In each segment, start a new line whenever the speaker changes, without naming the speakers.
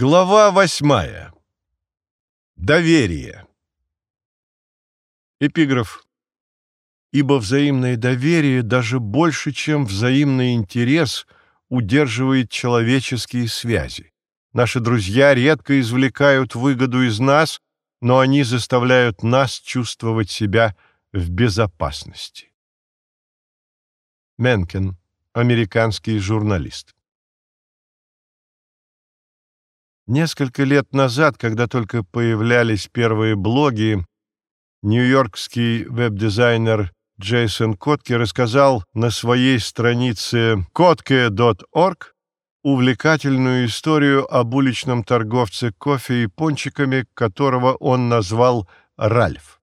Глава восьмая. Доверие. Эпиграф. Ибо взаимное доверие даже больше, чем взаимный интерес, удерживает человеческие связи. Наши друзья редко извлекают выгоду из нас, но они заставляют нас чувствовать себя в безопасности. Менкен, американский журналист. Несколько лет назад, когда только появлялись первые блоги, нью-йоркский веб-дизайнер Джейсон Котке рассказал на своей странице kotke.org увлекательную историю об уличном торговце кофе и пончиками, которого он назвал Ральф.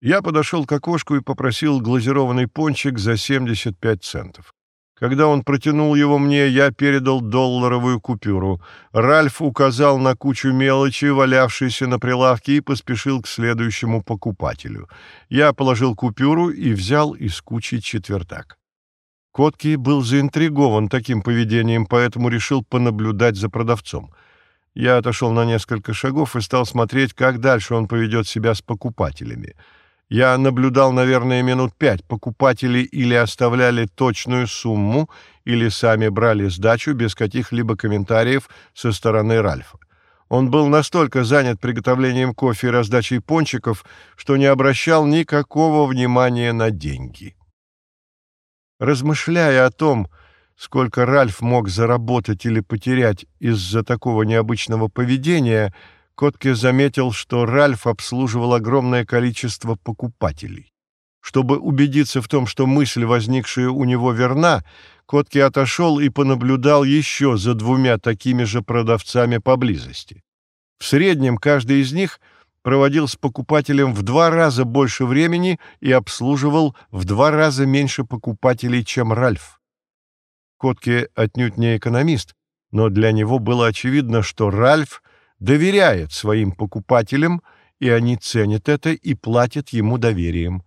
Я подошел к окошку и попросил глазированный пончик за 75 центов. Когда он протянул его мне, я передал долларовую купюру. Ральф указал на кучу мелочи, валявшейся на прилавке, и поспешил к следующему покупателю. Я положил купюру и взял из кучи четвертак. Котки был заинтригован таким поведением, поэтому решил понаблюдать за продавцом. Я отошел на несколько шагов и стал смотреть, как дальше он поведет себя с покупателями. Я наблюдал, наверное, минут пять. Покупатели или оставляли точную сумму, или сами брали сдачу без каких-либо комментариев со стороны Ральфа. Он был настолько занят приготовлением кофе и раздачей пончиков, что не обращал никакого внимания на деньги. Размышляя о том, сколько Ральф мог заработать или потерять из-за такого необычного поведения, Котке заметил, что Ральф обслуживал огромное количество покупателей. Чтобы убедиться в том, что мысль, возникшая у него, верна, Котке отошел и понаблюдал еще за двумя такими же продавцами поблизости. В среднем каждый из них проводил с покупателем в два раза больше времени и обслуживал в два раза меньше покупателей, чем Ральф. Котке отнюдь не экономист, но для него было очевидно, что Ральф — доверяет своим покупателям, и они ценят это и платят ему доверием.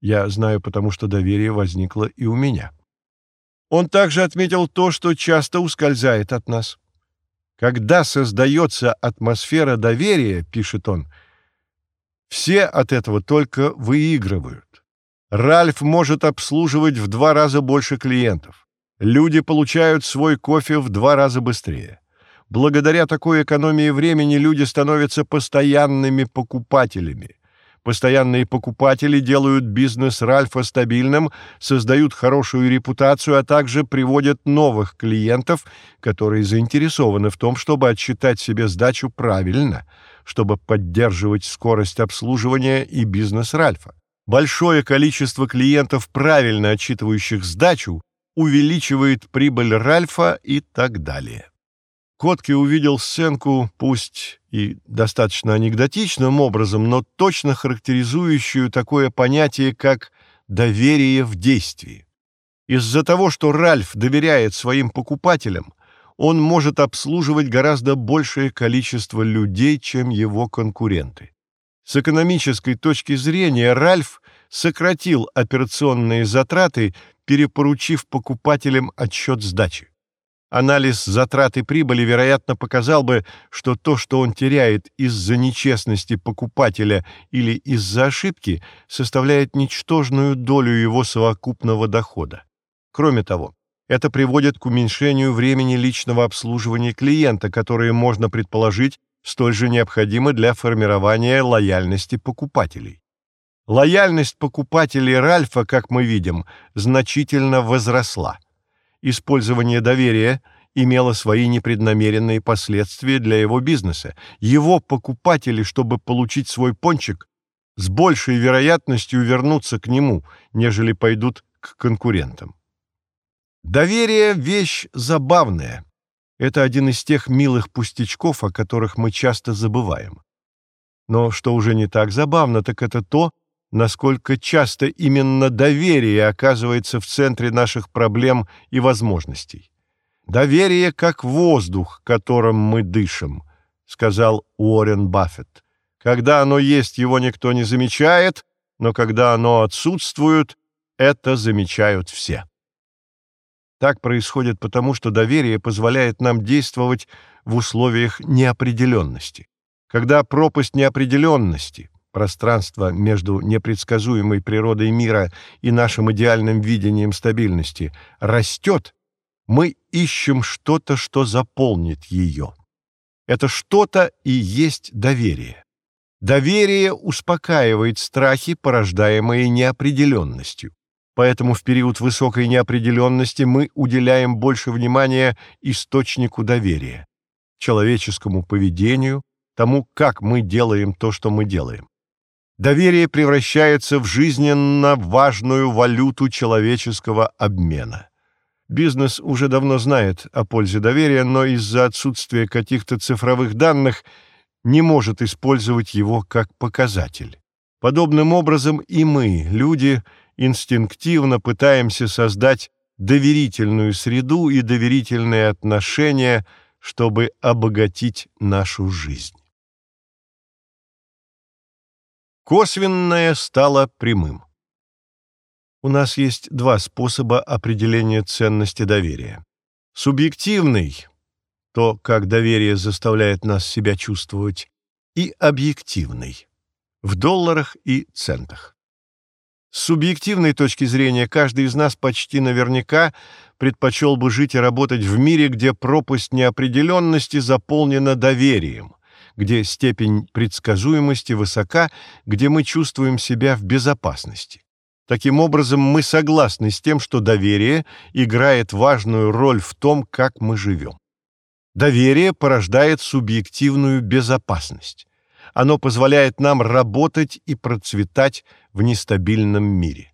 Я знаю, потому что доверие возникло и у меня. Он также отметил то, что часто ускользает от нас. Когда создается атмосфера доверия, пишет он, все от этого только выигрывают. Ральф может обслуживать в два раза больше клиентов. Люди получают свой кофе в два раза быстрее. Благодаря такой экономии времени люди становятся постоянными покупателями. Постоянные покупатели делают бизнес Ральфа стабильным, создают хорошую репутацию, а также приводят новых клиентов, которые заинтересованы в том, чтобы отсчитать себе сдачу правильно, чтобы поддерживать скорость обслуживания и бизнес Ральфа. Большое количество клиентов, правильно отчитывающих сдачу, увеличивает прибыль Ральфа и так далее. Котки увидел сценку, пусть и достаточно анекдотичным образом, но точно характеризующую такое понятие, как «доверие в действии». Из-за того, что Ральф доверяет своим покупателям, он может обслуживать гораздо большее количество людей, чем его конкуренты. С экономической точки зрения Ральф сократил операционные затраты, перепоручив покупателям отсчет сдачи. Анализ затрат и прибыли, вероятно, показал бы, что то, что он теряет из-за нечестности покупателя или из-за ошибки, составляет ничтожную долю его совокупного дохода. Кроме того, это приводит к уменьшению времени личного обслуживания клиента, которое можно предположить столь же необходимо для формирования лояльности покупателей. Лояльность покупателей Ральфа, как мы видим, значительно возросла использование доверия имело свои непреднамеренные последствия для его бизнеса. Его покупатели, чтобы получить свой пончик, с большей вероятностью вернутся к нему, нежели пойдут к конкурентам. Доверие — вещь забавная. Это один из тех милых пустячков, о которых мы часто забываем. Но что уже не так забавно, так это то, насколько часто именно доверие оказывается в центре наших проблем и возможностей. «Доверие как воздух, которым мы дышим», — сказал Уоррен Баффет. «Когда оно есть, его никто не замечает, но когда оно отсутствует, это замечают все». Так происходит потому, что доверие позволяет нам действовать в условиях неопределенности. Когда пропасть неопределенности, пространство между непредсказуемой природой мира и нашим идеальным видением стабильности, растет, мы ищем что-то, что заполнит ее. Это что-то и есть доверие. Доверие успокаивает страхи, порождаемые неопределенностью. Поэтому в период высокой неопределенности мы уделяем больше внимания источнику доверия, человеческому поведению, тому, как мы делаем то, что мы делаем. Доверие превращается в жизненно важную валюту человеческого обмена. Бизнес уже давно знает о пользе доверия, но из-за отсутствия каких-то цифровых данных не может использовать его как показатель. Подобным образом и мы, люди, инстинктивно пытаемся создать доверительную среду и доверительные отношения, чтобы обогатить нашу жизнь. Косвенное стало прямым. У нас есть два способа определения ценности доверия. Субъективный – то, как доверие заставляет нас себя чувствовать, и объективный – в долларах и центах. С субъективной точки зрения каждый из нас почти наверняка предпочел бы жить и работать в мире, где пропасть неопределенности заполнена доверием, где степень предсказуемости высока, где мы чувствуем себя в безопасности. Таким образом, мы согласны с тем, что доверие играет важную роль в том, как мы живем. Доверие порождает субъективную безопасность. Оно позволяет нам работать и процветать в нестабильном мире.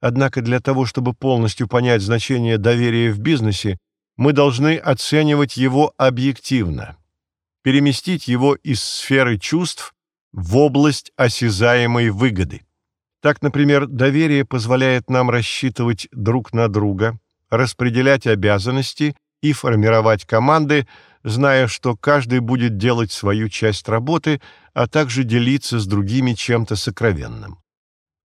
Однако для того, чтобы полностью понять значение доверия в бизнесе, мы должны оценивать его объективно, переместить его из сферы чувств в область осязаемой выгоды. Так, например, доверие позволяет нам рассчитывать друг на друга, распределять обязанности и формировать команды, зная, что каждый будет делать свою часть работы, а также делиться с другими чем-то сокровенным.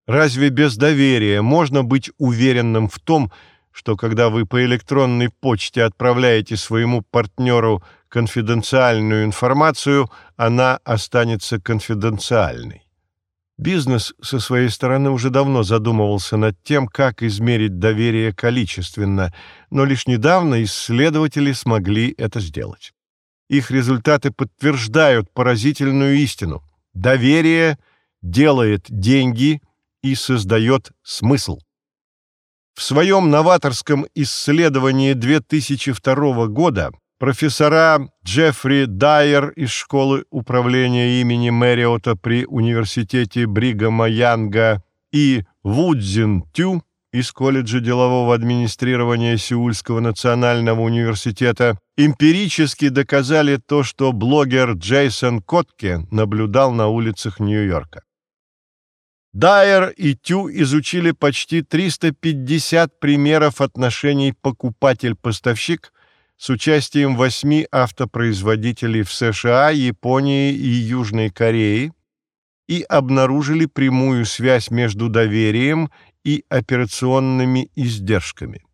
Разве без доверия можно быть уверенным в том, что когда вы по электронной почте отправляете своему партнеру конфиденциальную информацию, она останется конфиденциальной? Бизнес со своей стороны уже давно задумывался над тем, как измерить доверие количественно, но лишь недавно исследователи смогли это сделать. Их результаты подтверждают поразительную истину. Доверие делает деньги и создает смысл. В своем новаторском исследовании 2002 года профессора Джеффри Дайер из школы управления имени Мэриота при университете Бригама Янга и Вудзин Тю из колледжа делового администрирования Сеульского национального университета эмпирически доказали то, что блогер Джейсон Котке наблюдал на улицах Нью-Йорка. Дайер и Тю изучили почти 350 примеров отношений покупатель-поставщик с участием восьми автопроизводителей в США, Японии и Южной Корее и обнаружили прямую связь между доверием и операционными издержками.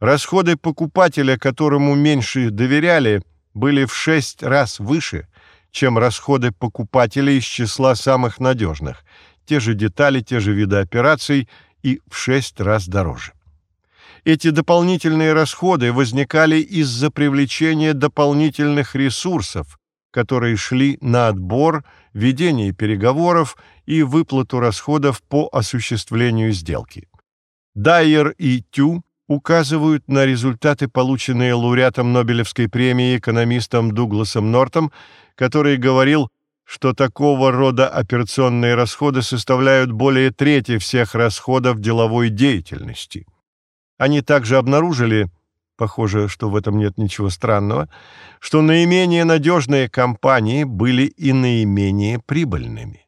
Расходы покупателя, которому меньше доверяли, были в шесть раз выше, чем расходы покупателей из числа самых надежных, те же детали, те же виды операций и в шесть раз дороже. Эти дополнительные расходы возникали из-за привлечения дополнительных ресурсов, которые шли на отбор, ведение переговоров и выплату расходов по осуществлению сделки. Дайер и Тю указывают на результаты, полученные лауреатом Нобелевской премии экономистом Дугласом Нортом, который говорил, что такого рода операционные расходы составляют более трети всех расходов деловой деятельности. Они также обнаружили, похоже, что в этом нет ничего странного, что наименее надежные компании были и наименее прибыльными.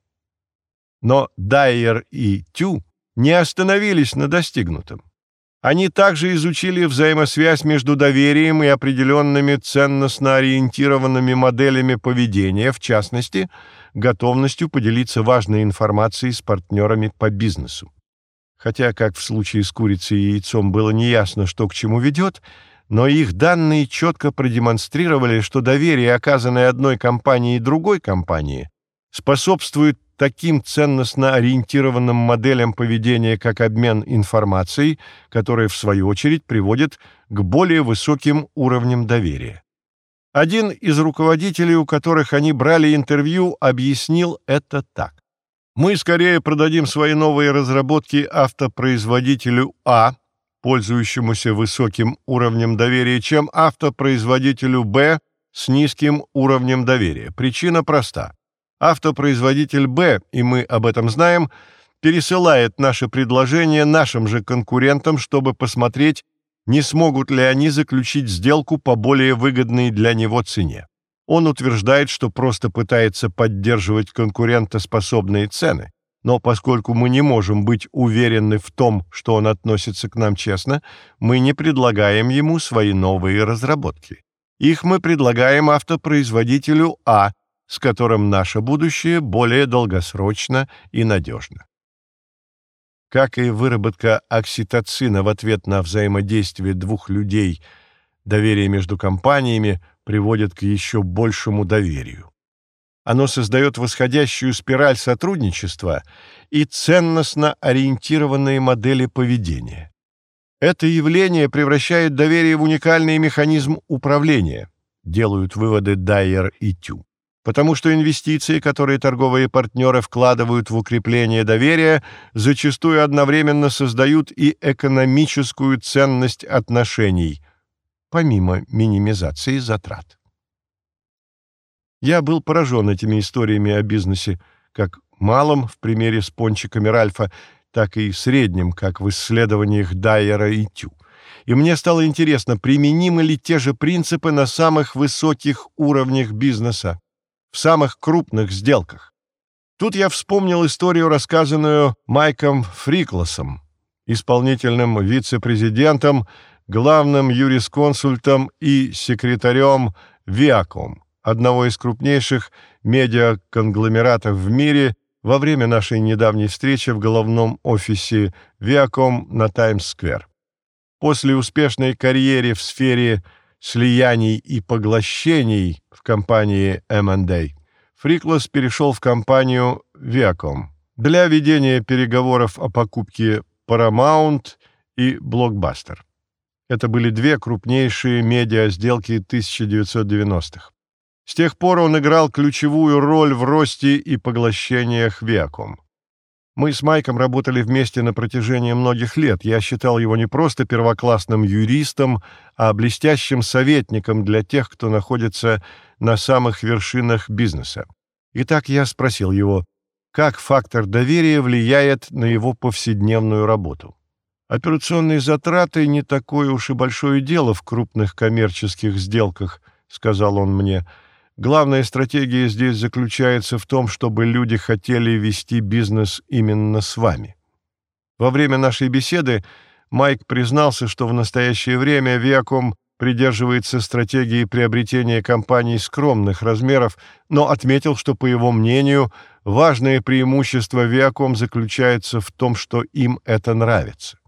Но Дайер и Тю не остановились на достигнутом. Они также изучили взаимосвязь между доверием и определенными ценностно ориентированными моделями поведения, в частности, готовностью поделиться важной информацией с партнерами по бизнесу. Хотя, как в случае с курицей и яйцом было неясно, что к чему ведет, но их данные четко продемонстрировали, что доверие, оказанное одной компании другой компании, способствует таким ценностно ориентированным моделям поведения, как обмен информацией, которые, в свою очередь, приводят к более высоким уровням доверия. Один из руководителей, у которых они брали интервью, объяснил это так. «Мы скорее продадим свои новые разработки автопроизводителю А, пользующемуся высоким уровнем доверия, чем автопроизводителю Б с низким уровнем доверия. Причина проста. Автопроизводитель Б, и мы об этом знаем, пересылает наше предложение нашим же конкурентам, чтобы посмотреть, не смогут ли они заключить сделку по более выгодной для него цене. Он утверждает, что просто пытается поддерживать конкурентоспособные цены. Но поскольку мы не можем быть уверены в том, что он относится к нам честно, мы не предлагаем ему свои новые разработки. Их мы предлагаем автопроизводителю А, с которым наше будущее более долгосрочно и надежно. Как и выработка окситоцина в ответ на взаимодействие двух людей, доверие между компаниями приводит к еще большему доверию. Оно создает восходящую спираль сотрудничества и ценностно ориентированные модели поведения. Это явление превращает доверие в уникальный механизм управления, делают выводы Дайер и Тю. Потому что инвестиции, которые торговые партнеры вкладывают в укрепление доверия, зачастую одновременно создают и экономическую ценность отношений, помимо минимизации затрат. Я был поражен этими историями о бизнесе, как малом в примере с пончиками Ральфа, так и среднем, как в исследованиях Дайера и Тю. И мне стало интересно, применимы ли те же принципы на самых высоких уровнях бизнеса, в самых крупных сделках. Тут я вспомнил историю, рассказанную Майком Фриклосом, исполнительным вице-президентом, главным юрисконсультом и секретарем Виаком одного из крупнейших медиаконгломератов в мире, во время нашей недавней встречи в головном офисе Viacom на Таймс-сквер. После успешной карьеры в сфере слияний и поглощений в компании M&A, Фриклос перешел в компанию Viacom для ведения переговоров о покупке Paramount и Blockbuster. Это были две крупнейшие медиа-сделки 1990-х. С тех пор он играл ключевую роль в росте и поглощениях Виаком. Мы с Майком работали вместе на протяжении многих лет. Я считал его не просто первоклассным юристом, а блестящим советником для тех, кто находится на самых вершинах бизнеса. Итак, я спросил его, как фактор доверия влияет на его повседневную работу. «Операционные затраты — не такое уж и большое дело в крупных коммерческих сделках», — сказал он мне, — Главная стратегия здесь заключается в том, чтобы люди хотели вести бизнес именно с вами. Во время нашей беседы Майк признался, что в настоящее время Viacom придерживается стратегии приобретения компаний скромных размеров, но отметил, что, по его мнению, важное преимущество Viacom заключается в том, что им это нравится.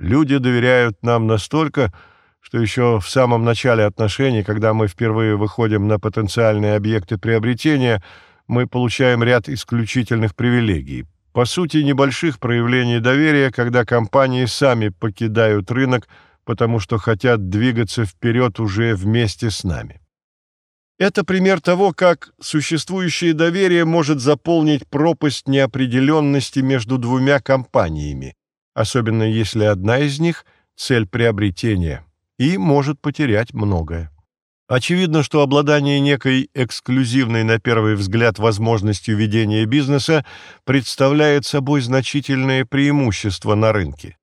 Люди доверяют нам настолько, что еще в самом начале отношений, когда мы впервые выходим на потенциальные объекты приобретения, мы получаем ряд исключительных привилегий. По сути, небольших проявлений доверия, когда компании сами покидают рынок, потому что хотят двигаться вперед уже вместе с нами. Это пример того, как существующее доверие может заполнить пропасть неопределенности между двумя компаниями, особенно если одна из них — цель приобретения и может потерять многое. Очевидно, что обладание некой эксклюзивной на первый взгляд возможностью ведения бизнеса представляет собой значительное преимущество на рынке.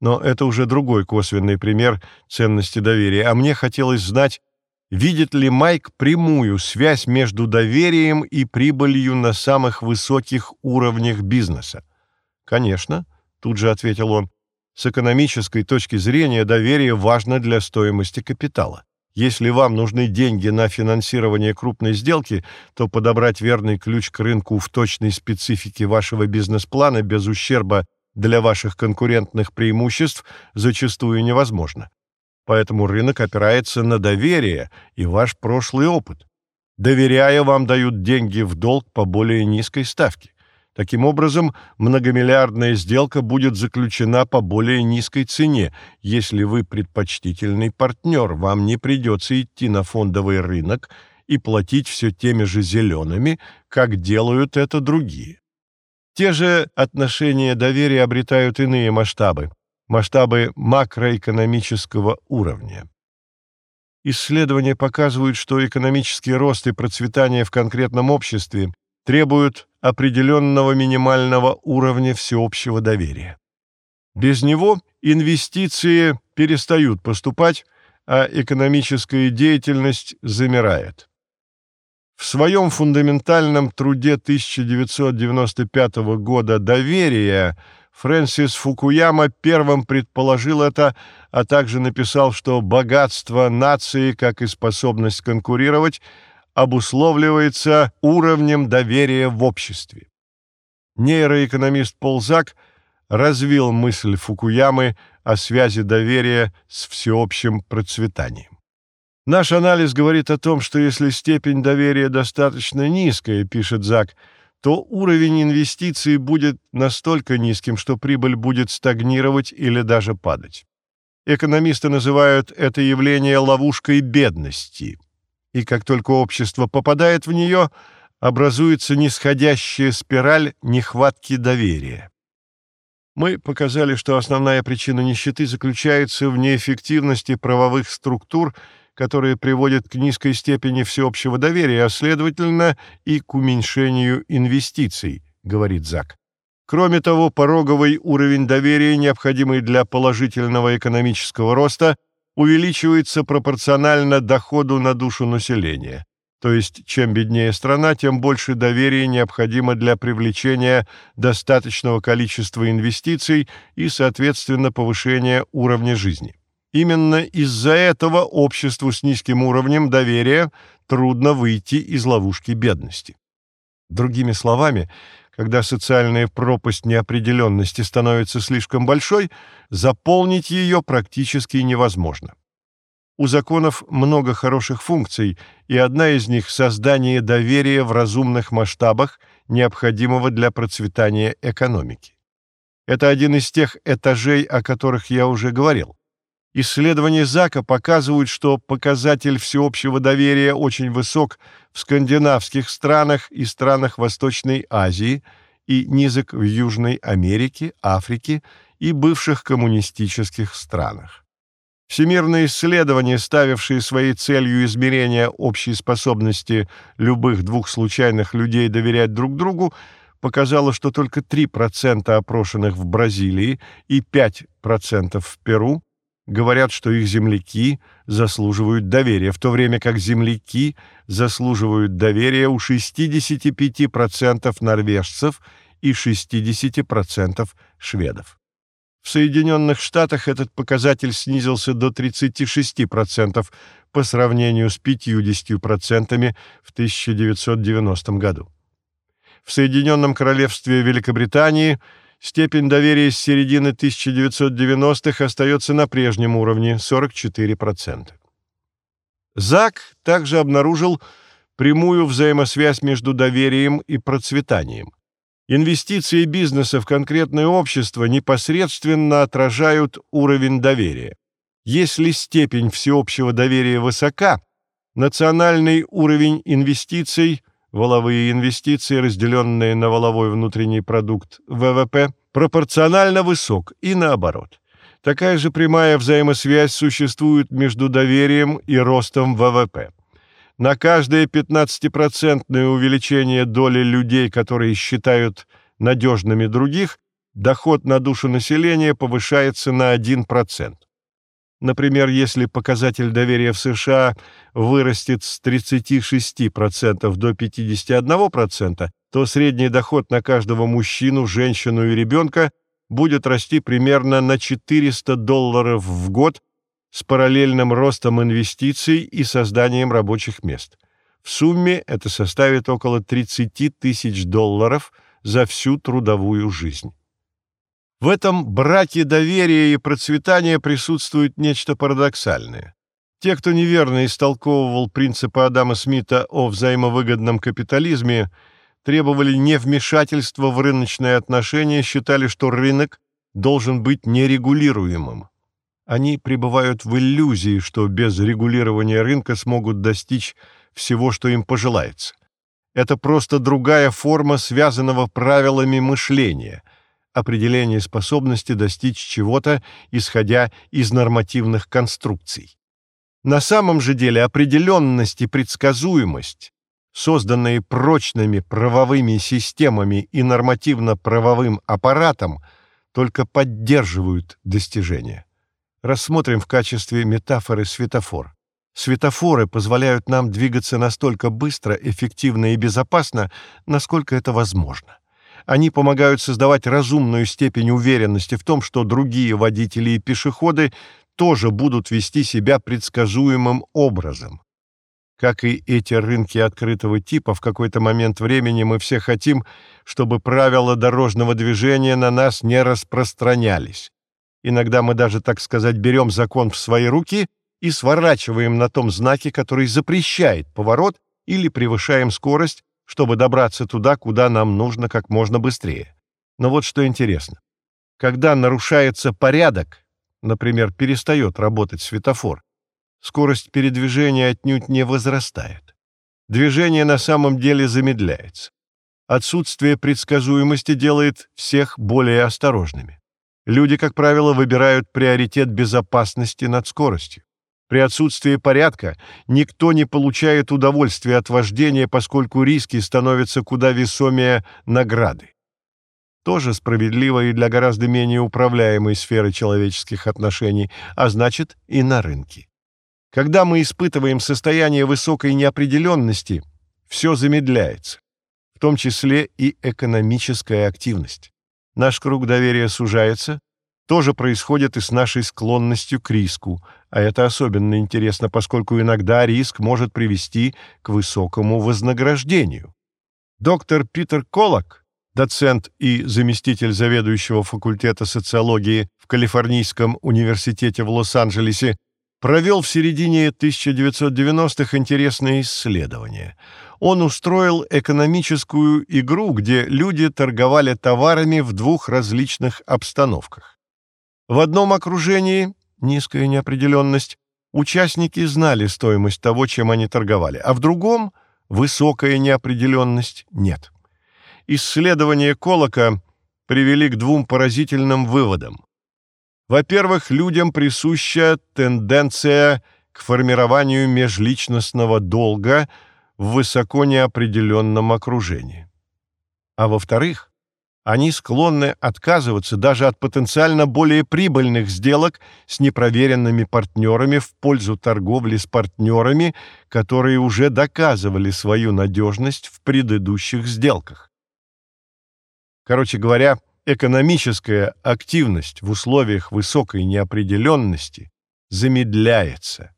Но это уже другой косвенный пример ценности доверия, а мне хотелось знать, видит ли Майк прямую связь между доверием и прибылью на самых высоких уровнях бизнеса. «Конечно», — тут же ответил он, с экономической точки зрения доверие важно для стоимости капитала. Если вам нужны деньги на финансирование крупной сделки, то подобрать верный ключ к рынку в точной специфике вашего бизнес-плана без ущерба для ваших конкурентных преимуществ зачастую невозможно. Поэтому рынок опирается на доверие и ваш прошлый опыт. Доверяя, вам дают деньги в долг по более низкой ставке. Таким образом, многомиллиардная сделка будет заключена по более низкой цене. Если вы предпочтительный партнер, вам не придется идти на фондовый рынок и платить все теми же зелеными, как делают это другие. Те же отношения доверия обретают иные масштабы, масштабы макроэкономического уровня. Исследования показывают, что экономический рост и процветание в конкретном обществе требуют определенного минимального уровня всеобщего доверия. Без него инвестиции перестают поступать, а экономическая деятельность замирает. В своем фундаментальном труде 1995 года «Доверие» Фрэнсис Фукуяма первым предположил это, а также написал, что богатство нации, как и способность конкурировать, обусловливается уровнем доверия в обществе. Нейроэкономист Пол Зак развил мысль Фукуямы о связи доверия с всеобщим процветанием. Наш анализ говорит о том, что если степень доверия достаточно низкая, пишет Зак, то уровень инвестиций будет настолько низким, что прибыль будет стагнировать или даже падать. Экономисты называют это явление ловушкой бедности и как только общество попадает в нее, образуется нисходящая спираль нехватки доверия. Мы показали, что основная причина нищеты заключается в неэффективности правовых структур, которые приводят к низкой степени всеобщего доверия, а следовательно и к уменьшению инвестиций, говорит Зак. Кроме того, пороговый уровень доверия, необходимый для положительного экономического роста, увеличивается пропорционально доходу на душу населения. То есть, чем беднее страна, тем больше доверия необходимо для привлечения достаточного количества инвестиций и, соответственно, повышения уровня жизни. Именно из-за этого обществу с низким уровнем доверия трудно выйти из ловушки бедности. Другими словами, когда социальная пропасть неопределенности становится слишком большой, заполнить ее практически невозможно. У законов много хороших функций, и одна из них — создание доверия в разумных масштабах, необходимого для процветания экономики. Это один из тех этажей, о которых я уже говорил. Исследования ЗАКа показывают, что показатель всеобщего доверия очень высок в скандинавских странах и странах Восточной Азии и низок в Южной Америке, Африке и бывших коммунистических странах. Всемирные исследования, ставившие своей целью измерение общей способности любых двух случайных людей доверять друг другу, показало, что только 3% опрошенных в Бразилии и 5% в Перу говорят, что их земляки заслуживают доверия, в то время как земляки заслуживают доверия у 65% норвежцев и 60% шведов. В Соединенных Штатах этот показатель снизился до 36% по сравнению с 50% в 1990 году. В Соединенном Королевстве Великобритании – Степень доверия с середины 1990-х остается на прежнем уровне – 44%. ЗАК также обнаружил прямую взаимосвязь между доверием и процветанием. Инвестиции бизнеса в конкретное общество непосредственно отражают уровень доверия. Если степень всеобщего доверия высока, национальный уровень инвестиций – Воловые инвестиции, разделенные на воловой внутренний продукт ВВП, пропорционально высок и наоборот. Такая же прямая взаимосвязь существует между доверием и ростом ВВП. На каждое 15% увеличение доли людей, которые считают надежными других, доход на душу населения повышается на 1%. Например, если показатель доверия в США вырастет с 36% до 51%, то средний доход на каждого мужчину, женщину и ребенка будет расти примерно на 400 долларов в год с параллельным ростом инвестиций и созданием рабочих мест. В сумме это составит около 30 тысяч долларов за всю трудовую жизнь. В этом браке доверия и процветания присутствует нечто парадоксальное. Те, кто неверно истолковывал принципы Адама Смита о взаимовыгодном капитализме, требовали невмешательства в рыночные отношения, считали, что рынок должен быть нерегулируемым. Они пребывают в иллюзии, что без регулирования рынка смогут достичь всего, что им пожелается. Это просто другая форма связанного правилами мышления, определение способности достичь чего-то, исходя из нормативных конструкций. На самом же деле определенность и предсказуемость, созданные прочными правовыми системами и нормативно-правовым аппаратом, только поддерживают достижения. Рассмотрим в качестве метафоры светофор. Светофоры позволяют нам двигаться настолько быстро, эффективно и безопасно, насколько это возможно. Они помогают создавать разумную степень уверенности в том, что другие водители и пешеходы тоже будут вести себя предсказуемым образом. Как и эти рынки открытого типа, в какой-то момент времени мы все хотим, чтобы правила дорожного движения на нас не распространялись. Иногда мы даже, так сказать, берем закон в свои руки и сворачиваем на том знаке, который запрещает поворот, или превышаем скорость, чтобы добраться туда, куда нам нужно как можно быстрее. Но вот что интересно. Когда нарушается порядок, например, перестает работать светофор, скорость передвижения отнюдь не возрастает. Движение на самом деле замедляется. Отсутствие предсказуемости делает всех более осторожными. Люди, как правило, выбирают приоритет безопасности над скоростью. При отсутствии порядка никто не получает удовольствия от вождения, поскольку риски становятся куда весомее награды. Тоже справедливо и для гораздо менее управляемой сферы человеческих отношений, а значит и на рынке. Когда мы испытываем состояние высокой неопределенности, все замедляется, в том числе и экономическая активность. Наш круг доверия сужается, тоже происходит и с нашей склонностью к риску, а это особенно интересно, поскольку иногда риск может привести к высокому вознаграждению. Доктор Питер Колок, доцент и заместитель заведующего факультета социологии в Калифорнийском университете в Лос-Анджелесе, провел в середине 1990-х интересное исследование. Он устроил экономическую игру, где люди торговали товарами в двух различных обстановках. В одном окружении низкая неопределенность, участники знали стоимость того, чем они торговали, а в другом высокая неопределенность нет. Исследования Колока привели к двум поразительным выводам. Во-первых, людям присуща тенденция к формированию межличностного долга в высоко неопределенном окружении. А во-вторых, они склонны отказываться даже от потенциально более прибыльных сделок с непроверенными партнерами в пользу торговли с партнерами, которые уже доказывали свою надежность в предыдущих сделках. Короче говоря, экономическая активность в условиях высокой неопределенности замедляется,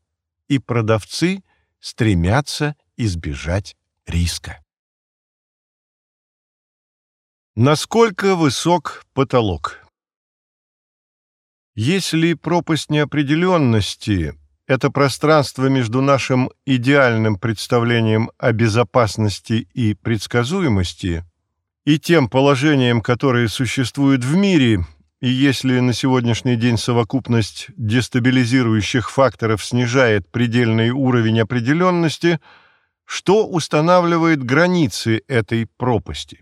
и продавцы стремятся избежать риска. Насколько высок потолок? Если пропасть неопределенности – это пространство между нашим идеальным представлением о безопасности и предсказуемости и тем положением, которое существует в мире, и если на сегодняшний день совокупность дестабилизирующих факторов снижает предельный уровень определенности, что устанавливает границы этой пропасти?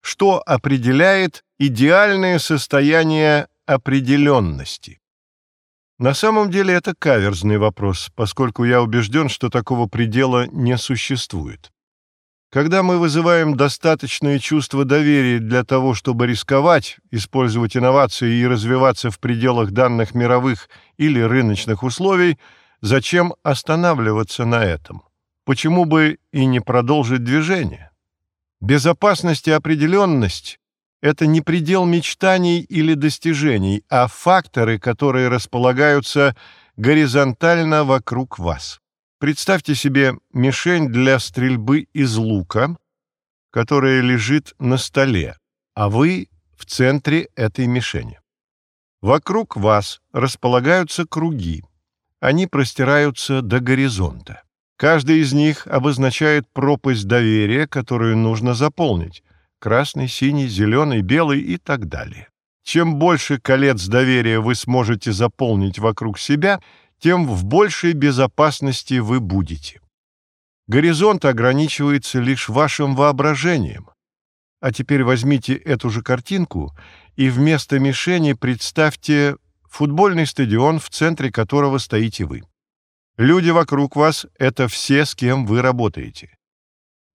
Что определяет идеальное состояние определенности. На самом деле это каверзный вопрос, поскольку я убежден, что такого предела не существует. Когда мы вызываем достаточное чувство доверия для того, чтобы рисковать, использовать инновации и развиваться в пределах данных мировых или рыночных условий, зачем останавливаться на этом? Почему бы и не продолжить движение? Безопасность и определенность – это не предел мечтаний или достижений, а факторы, которые располагаются горизонтально вокруг вас. Представьте себе мишень для стрельбы из лука, которая лежит на столе, а вы в центре этой мишени. Вокруг вас располагаются круги. Они простираются до горизонта. Каждый из них обозначает пропасть доверия, которую нужно заполнить. Красный, синий, зеленый, белый и так далее. Чем больше колец доверия вы сможете заполнить вокруг себя, тем в большей безопасности вы будете. Горизонт ограничивается лишь вашим воображением. А теперь возьмите эту же картинку и вместо мишени представьте футбольный стадион, в центре которого стоите вы. Люди вокруг вас — это все, с кем вы работаете.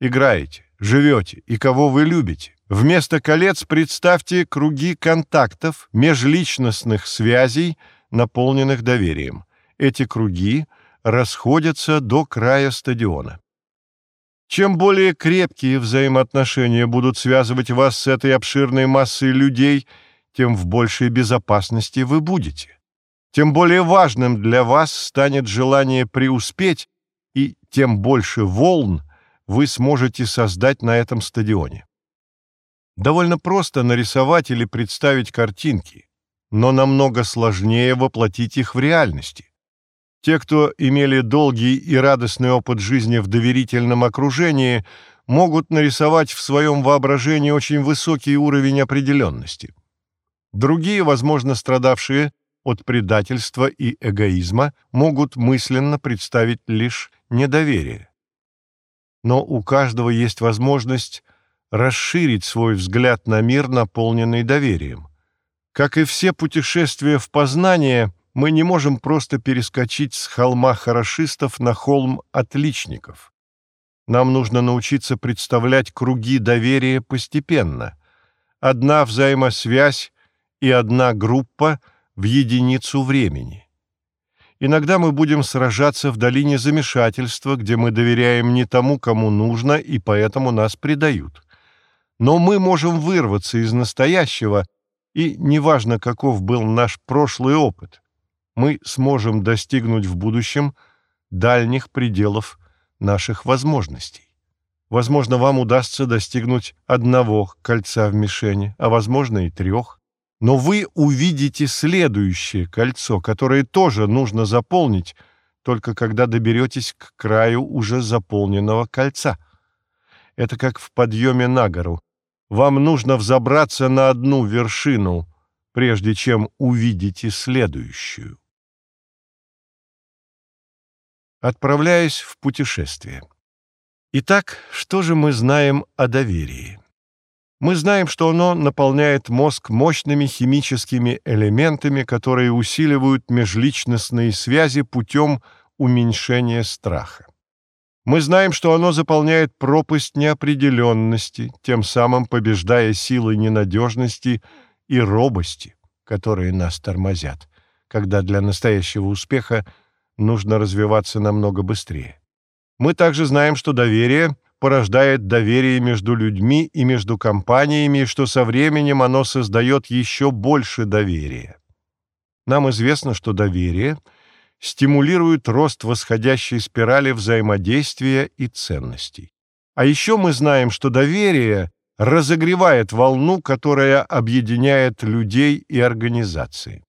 Играете, живете и кого вы любите. Вместо колец представьте круги контактов, межличностных связей, наполненных доверием. Эти круги расходятся до края стадиона. Чем более крепкие взаимоотношения будут связывать вас с этой обширной массой людей, тем в большей безопасности вы будете. Тем более важным для вас станет желание преуспеть, и тем больше волн вы сможете создать на этом стадионе. Довольно просто нарисовать или представить картинки, но намного сложнее воплотить их в реальности. Те, кто имели долгий и радостный опыт жизни в доверительном окружении, могут нарисовать в своем воображении очень высокий уровень определенности. Другие, возможно, страдавшие от предательства и эгоизма, могут мысленно представить лишь недоверие. Но у каждого есть возможность расширить свой взгляд на мир, наполненный доверием. Как и все путешествия в познание – мы не можем просто перескочить с холма хорошистов на холм отличников. Нам нужно научиться представлять круги доверия постепенно. Одна взаимосвязь и одна группа в единицу времени. Иногда мы будем сражаться в долине замешательства, где мы доверяем не тому, кому нужно, и поэтому нас предают. Но мы можем вырваться из настоящего, и неважно, каков был наш прошлый опыт, мы сможем достигнуть в будущем дальних пределов наших возможностей. Возможно, вам удастся достигнуть одного кольца в мишени, а возможно и трех. Но вы увидите следующее кольцо, которое тоже нужно заполнить, только когда доберетесь к краю уже заполненного кольца. Это как в подъеме на гору. Вам нужно взобраться на одну вершину, прежде чем увидите следующую отправляясь в путешествие. Итак, что же мы знаем о доверии? Мы знаем, что оно наполняет мозг мощными химическими элементами, которые усиливают межличностные связи путем уменьшения страха. Мы знаем, что оно заполняет пропасть неопределенности, тем самым побеждая силы ненадежности и робости, которые нас тормозят, когда для настоящего успеха нужно развиваться намного быстрее. Мы также знаем, что доверие порождает доверие между людьми и между компаниями, что со временем оно создает еще больше доверия. Нам известно, что доверие стимулирует рост восходящей спирали взаимодействия и ценностей. А еще мы знаем, что доверие разогревает волну, которая объединяет людей и организации.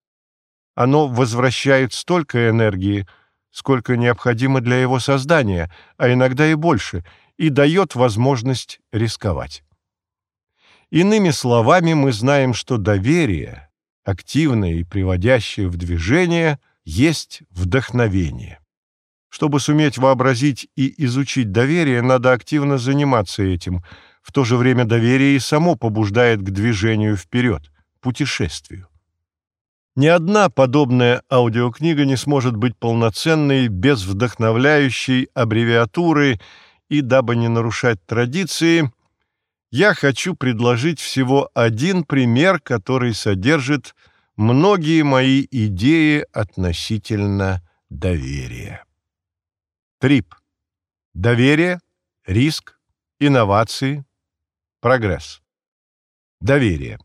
Оно возвращает столько энергии, сколько необходимо для его создания, а иногда и больше, и дает возможность рисковать. Иными словами, мы знаем, что доверие, активное и приводящее в движение, есть вдохновение. Чтобы суметь вообразить и изучить доверие, надо активно заниматься этим. В то же время доверие и само побуждает к движению вперед, путешествию. Ни одна подобная аудиокнига не сможет быть полноценной без вдохновляющей аббревиатуры, и дабы не нарушать традиции, я хочу предложить всего один пример, который содержит многие мои идеи относительно доверия. ТРИП. Доверие, риск, инновации, прогресс. Доверие.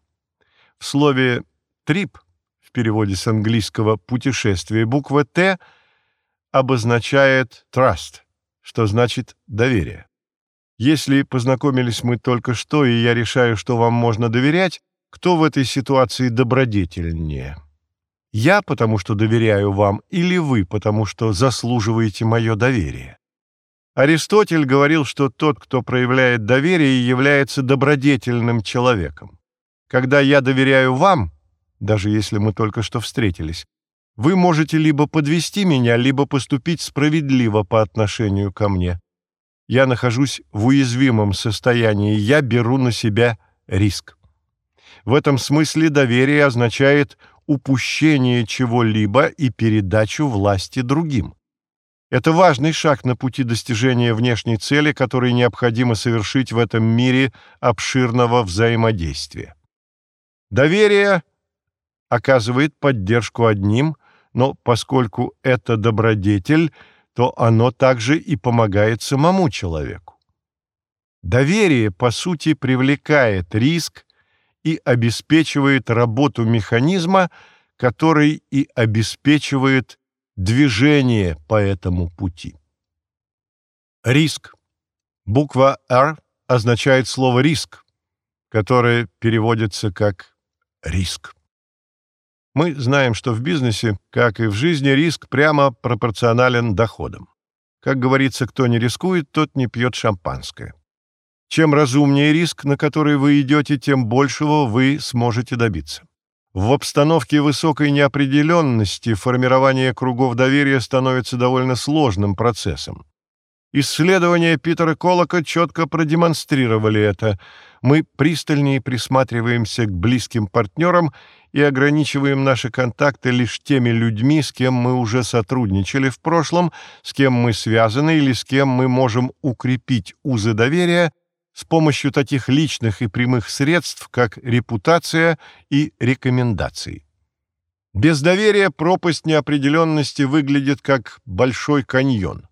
В слове «трип» в переводе с английского «путешествие», буква «Т» обозначает trust, что значит «доверие». Если познакомились мы только что, и я решаю, что вам можно доверять, кто в этой ситуации добродетельнее? Я, потому что доверяю вам, или вы, потому что заслуживаете мое доверие? Аристотель говорил, что тот, кто проявляет доверие, является добродетельным человеком. Когда я доверяю вам, даже если мы только что встретились, вы можете либо подвести меня, либо поступить справедливо по отношению ко мне. Я нахожусь в уязвимом состоянии, я беру на себя риск. В этом смысле доверие означает упущение чего-либо и передачу власти другим. Это важный шаг на пути достижения внешней цели, который необходимо совершить в этом мире обширного взаимодействия. Доверие оказывает поддержку одним, но поскольку это добродетель, то оно также и помогает самому человеку. Доверие, по сути, привлекает риск и обеспечивает работу механизма, который и обеспечивает движение по этому пути. Риск. Буква «Р» означает слово «риск», которое переводится как «риск». Мы знаем, что в бизнесе, как и в жизни, риск прямо пропорционален доходам. Как говорится, кто не рискует, тот не пьет шампанское. Чем разумнее риск, на который вы идете, тем большего вы сможете добиться. В обстановке высокой неопределенности формирование кругов доверия становится довольно сложным процессом. Исследования Питера Колока четко продемонстрировали это. Мы пристальнее присматриваемся к близким партнерам и ограничиваем наши контакты лишь теми людьми, с кем мы уже сотрудничали в прошлом, с кем мы связаны или с кем мы можем укрепить узы доверия с помощью таких личных и прямых средств, как репутация и рекомендации. Без доверия пропасть неопределенности выглядит как большой каньон.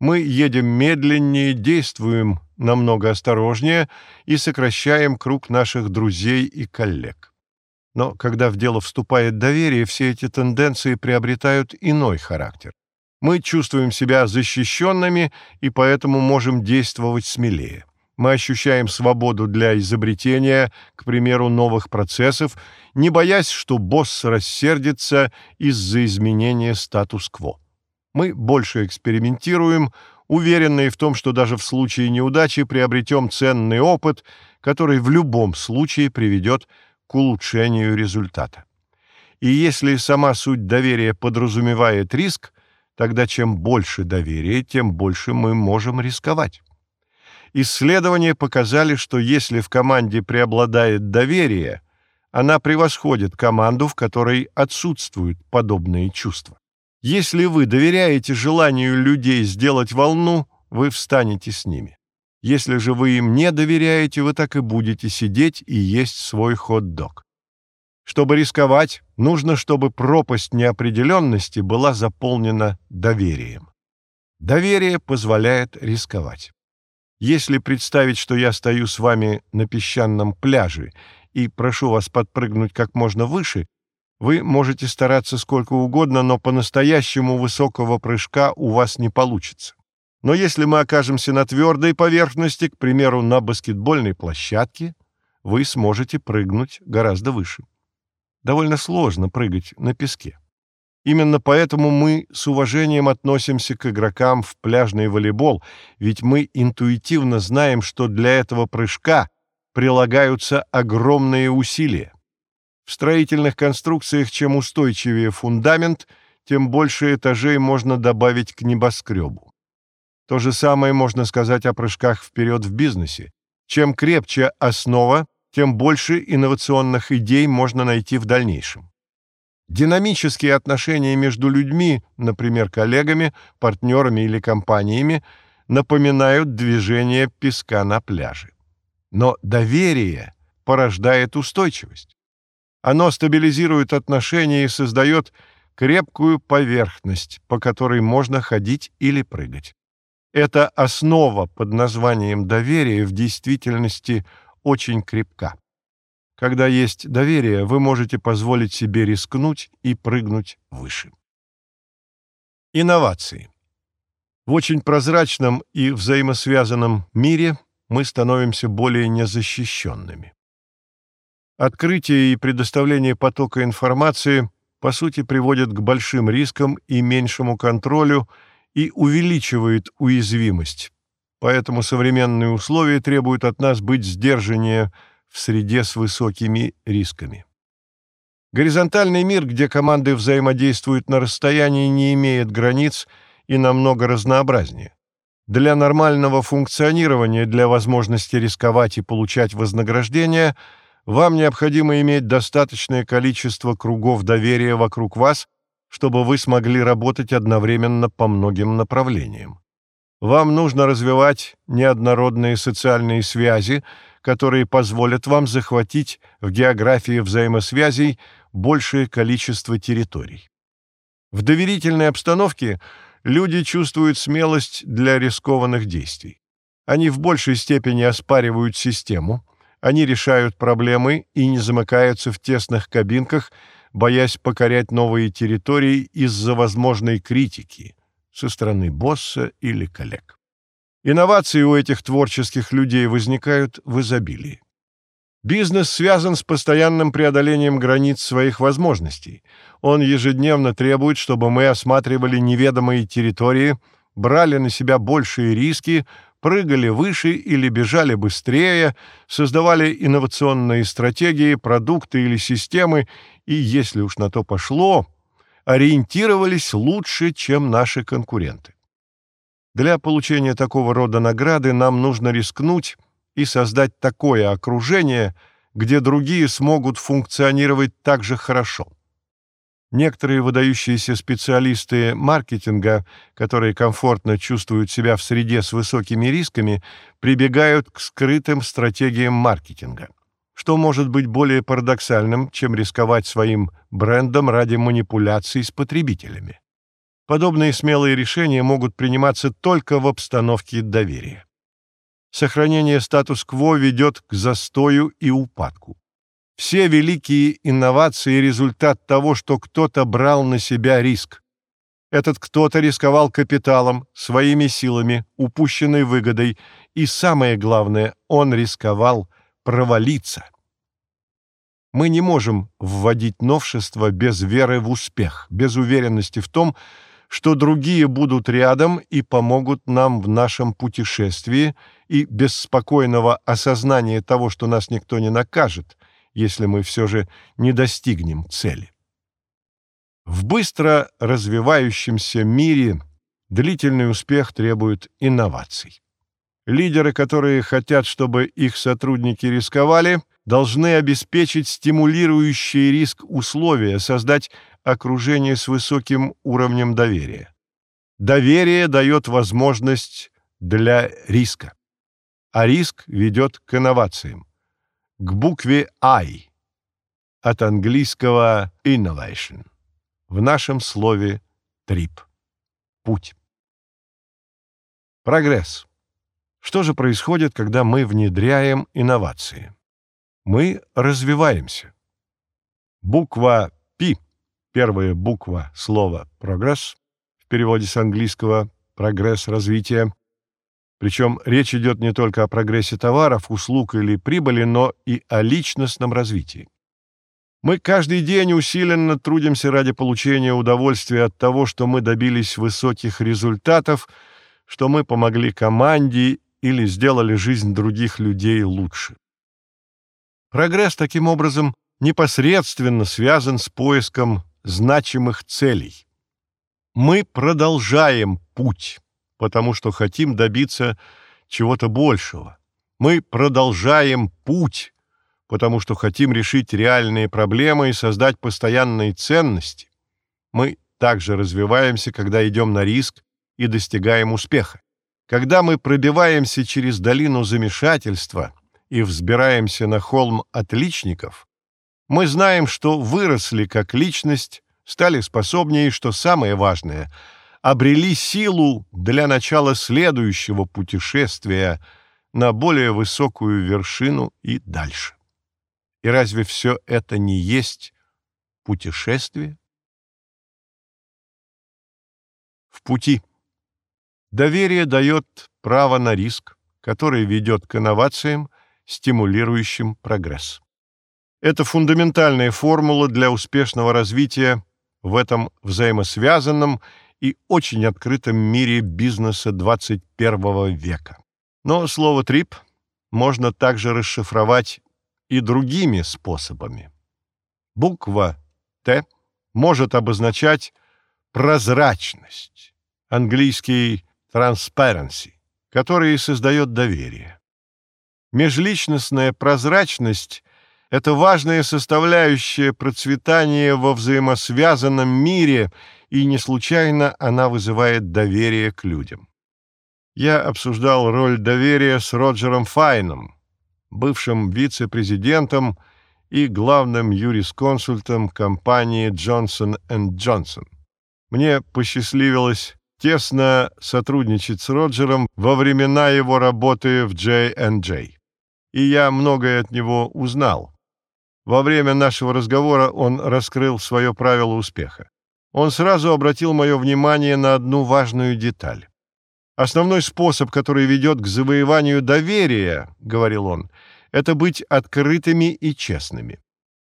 Мы едем медленнее, действуем намного осторожнее и сокращаем круг наших друзей и коллег. Но когда в дело вступает доверие, все эти тенденции приобретают иной характер. Мы чувствуем себя защищенными и поэтому можем действовать смелее. Мы ощущаем свободу для изобретения, к примеру, новых процессов, не боясь, что босс рассердится из-за изменения статус-кво. Мы больше экспериментируем, уверенные в том, что даже в случае неудачи приобретем ценный опыт, который в любом случае приведет к улучшению результата. И если сама суть доверия подразумевает риск, тогда чем больше доверия, тем больше мы можем рисковать. Исследования показали, что если в команде преобладает доверие, она превосходит команду, в которой отсутствуют подобные чувства. Если вы доверяете желанию людей сделать волну, вы встанете с ними. Если же вы им не доверяете, вы так и будете сидеть и есть свой хот-дог. Чтобы рисковать, нужно, чтобы пропасть неопределенности была заполнена доверием. Доверие позволяет рисковать. Если представить, что я стою с вами на песчаном пляже и прошу вас подпрыгнуть как можно выше, вы можете стараться сколько угодно, но по-настоящему высокого прыжка у вас не получится. Но если мы окажемся на твердой поверхности, к примеру, на баскетбольной площадке, вы сможете прыгнуть гораздо выше. Довольно сложно прыгать на песке. Именно поэтому мы с уважением относимся к игрокам в пляжный волейбол, ведь мы интуитивно знаем, что для этого прыжка прилагаются огромные усилия. В строительных конструкциях чем устойчивее фундамент, тем больше этажей можно добавить к небоскребу. То же самое можно сказать о прыжках вперед в бизнесе. Чем крепче основа, тем больше инновационных идей можно найти в дальнейшем. Динамические отношения между людьми, например, коллегами, партнерами или компаниями, напоминают движение песка на пляже. Но доверие порождает устойчивость. Оно стабилизирует отношения и создает крепкую поверхность, по которой можно ходить или прыгать. Эта основа под названием доверие в действительности очень крепка. Когда есть доверие, вы можете позволить себе рискнуть и прыгнуть выше. Инновации. В очень прозрачном и взаимосвязанном мире мы становимся более незащищенными. Открытие и предоставление потока информации по сути приводит к большим рискам и меньшему контролю и увеличивает уязвимость. Поэтому современные условия требуют от нас быть сдержаннее в среде с высокими рисками. Горизонтальный мир, где команды взаимодействуют на расстоянии, не имеет границ и намного разнообразнее. Для нормального функционирования, для возможности рисковать и получать вознаграждение – вам необходимо иметь достаточное количество кругов доверия вокруг вас, чтобы вы смогли работать одновременно по многим направлениям. Вам нужно развивать неоднородные социальные связи, которые позволят вам захватить в географии взаимосвязей большее количество территорий. В доверительной обстановке люди чувствуют смелость для рискованных действий. Они в большей степени оспаривают систему – они решают проблемы и не замыкаются в тесных кабинках, боясь покорять новые территории из-за возможной критики со стороны босса или коллег. Инновации у этих творческих людей возникают в изобилии. Бизнес связан с постоянным преодолением границ своих возможностей. Он ежедневно требует, чтобы мы осматривали неведомые территории, брали на себя большие риски, прыгали выше или бежали быстрее, создавали инновационные стратегии, продукты или системы и, если уж на то пошло, ориентировались лучше, чем наши конкуренты. Для получения такого рода награды нам нужно рискнуть и создать такое окружение, где другие смогут функционировать так же хорошо. Некоторые выдающиеся специалисты маркетинга, которые комфортно чувствуют себя в среде с высокими рисками, прибегают к скрытым стратегиям маркетинга. Что может быть более парадоксальным, чем рисковать своим брендом ради манипуляций с потребителями? Подобные смелые решения могут приниматься только в обстановке доверия. Сохранение статус-кво ведет к застою и упадку. Все великие инновации – результат того, что кто-то брал на себя риск. Этот кто-то рисковал капиталом, своими силами, упущенной выгодой, и самое главное, он рисковал провалиться. Мы не можем вводить новшества без веры в успех, без уверенности в том, что другие будут рядом и помогут нам в нашем путешествии, и без спокойного осознания того, что нас никто не накажет, если мы все же не достигнем цели. В быстро развивающемся мире длительный успех требует инноваций. Лидеры, которые хотят, чтобы их сотрудники рисковали, должны обеспечить стимулирующие риск условия, создать окружение с высоким уровнем доверия. Доверие дает возможность для риска, а риск ведет к инновациям к букве I от английского innovation. В нашем слове trip – путь. Прогресс. Что же происходит, когда мы внедряем инновации? Мы развиваемся. Буква P, первая буква слова «прогресс», в переводе с английского «прогресс развития», причем речь идет не только о прогрессе товаров, услуг или прибыли, но и о личностном развитии. Мы каждый день усиленно трудимся ради получения удовольствия от того, что мы добились высоких результатов, что мы помогли команде или сделали жизнь других людей лучше. Прогресс таким образом непосредственно связан с поиском значимых целей. Мы продолжаем путь потому что хотим добиться чего-то большего. Мы продолжаем путь, потому что хотим решить реальные проблемы и создать постоянные ценности. Мы также развиваемся, когда идем на риск и достигаем успеха. Когда мы пробиваемся через долину замешательства и взбираемся на холм отличников, мы знаем, что выросли как личность, стали способнее и, что самое важное — обрели силу для начала следующего путешествия на более высокую вершину и дальше. И разве все это не есть путешествие? В пути. Доверие дает право на риск, который ведет к инновациям, стимулирующим прогресс. Это фундаментальная формула для успешного развития в этом взаимосвязанном и очень открытом мире бизнеса 21 века. Но слово «трип» можно также расшифровать и другими способами. Буква «Т» может обозначать прозрачность, английский transparency, который создает доверие. Межличностная прозрачность – это важная составляющая процветания во взаимосвязанном мире, и не случайно она вызывает доверие к людям. Я обсуждал роль доверия с Роджером Файном, бывшим вице-президентом и главным юрисконсультом компании Johnson Johnson. Мне посчастливилось тесно сотрудничать с Роджером во времена его работы в J&J и я многое от него узнал. Во время нашего разговора он раскрыл свое правило успеха. Он сразу обратил мое внимание на одну важную деталь. «Основной способ, который ведет к завоеванию доверия, — говорил он, — это быть открытыми и честными.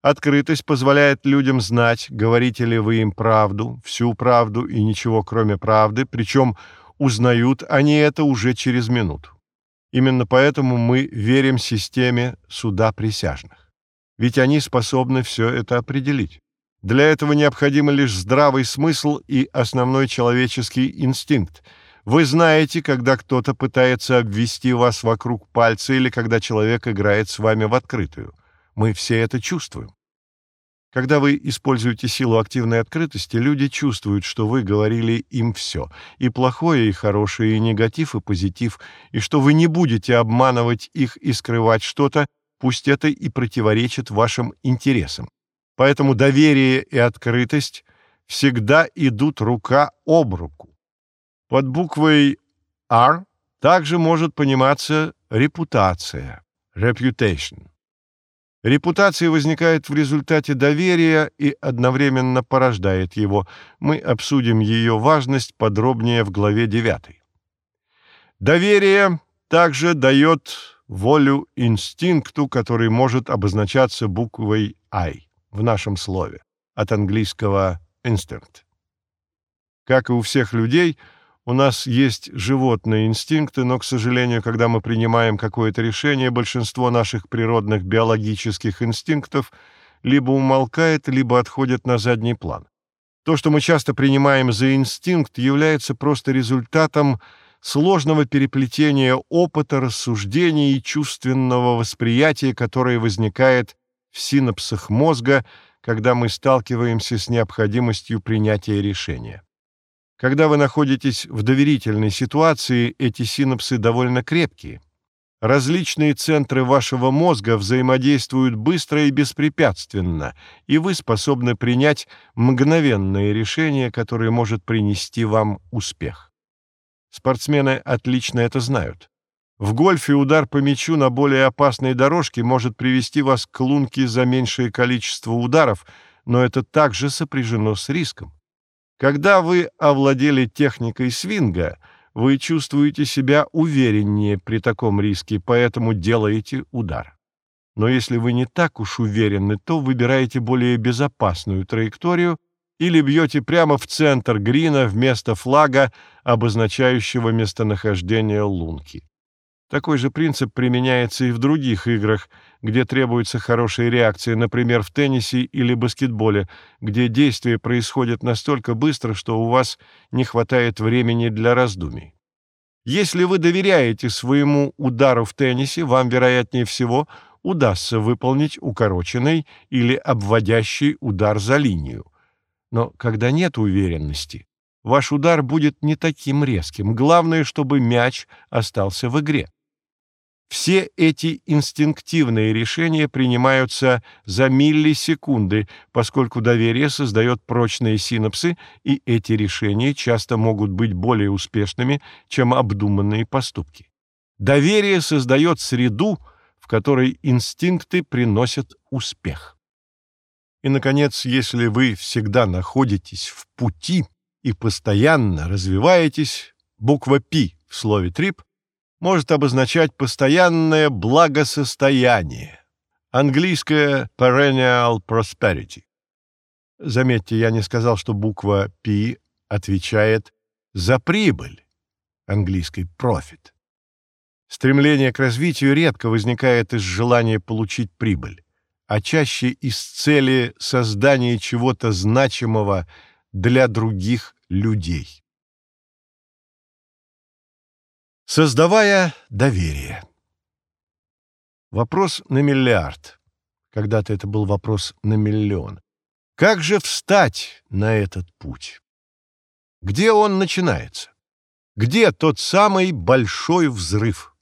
Открытость позволяет людям знать, говорите ли вы им правду, всю правду и ничего кроме правды, причем узнают они это уже через минуту. Именно поэтому мы верим системе суда присяжных. Ведь они способны все это определить. Для этого необходимо лишь здравый смысл и основной человеческий инстинкт. Вы знаете, когда кто-то пытается обвести вас вокруг пальца или когда человек играет с вами в открытую. Мы все это чувствуем. Когда вы используете силу активной открытости, люди чувствуют, что вы говорили им все, и плохое, и хорошее, и негатив, и позитив, и что вы не будете обманывать их и скрывать что-то, пусть это и противоречит вашим интересам. Поэтому доверие и открытость всегда идут рука об руку. Под буквой R также может пониматься репутация, reputation. Репутация возникает в результате доверия и одновременно порождает его. Мы обсудим ее важность подробнее в главе 9. Доверие также дает волю инстинкту, который может обозначаться буквой I в нашем слове, от английского instinct. Как и у всех людей – у нас есть животные инстинкты, но, к сожалению, когда мы принимаем какое-то решение, большинство наших природных биологических инстинктов либо умолкает, либо отходит на задний план. То, что мы часто принимаем за инстинкт, является просто результатом сложного переплетения опыта, рассуждений и чувственного восприятия, которое возникает в синапсах мозга, когда мы сталкиваемся с необходимостью принятия решения. Когда вы находитесь в доверительной ситуации, эти синапсы довольно крепкие. Различные центры вашего мозга взаимодействуют быстро и беспрепятственно, и вы способны принять мгновенное решение, которое может принести вам успех. Спортсмены отлично это знают. В гольфе удар по мячу на более опасной дорожке может привести вас к лунке за меньшее количество ударов, но это также сопряжено с риском. Когда вы овладели техникой свинга, вы чувствуете себя увереннее при таком риске, поэтому делаете удар. Но если вы не так уж уверены, то выбираете более безопасную траекторию или бьете прямо в центр грина вместо флага, обозначающего местонахождение лунки. Такой же принцип применяется и в других играх, где требуется хорошая реакция, например, в теннисе или баскетболе, где действие происходит настолько быстро, что у вас не хватает времени для раздумий. Если вы доверяете своему удару в теннисе, вам, вероятнее всего, удастся выполнить укороченный или обводящий удар за линию. Но когда нет уверенности, ваш удар будет не таким резким. Главное, чтобы мяч остался в игре. Все эти инстинктивные решения принимаются за миллисекунды, поскольку доверие создает прочные синапсы, и эти решения часто могут быть более успешными, чем обдуманные поступки. Доверие создает среду, в которой инстинкты приносят успех. И, наконец, если вы всегда находитесь в пути и постоянно развиваетесь, буква «Пи» в слове «трип» может обозначать постоянное благосостояние, Английское perennial prosperity. Заметьте, я не сказал, что буква P отвечает за прибыль, английский profit. Стремление к развитию редко возникает из желания получить прибыль, а чаще из цели создания чего-то значимого для других людей. Создавая доверие. Вопрос на миллиард. Когда-то это был вопрос на миллион. Как же встать на этот путь? Где он начинается? Где тот самый большой взрыв?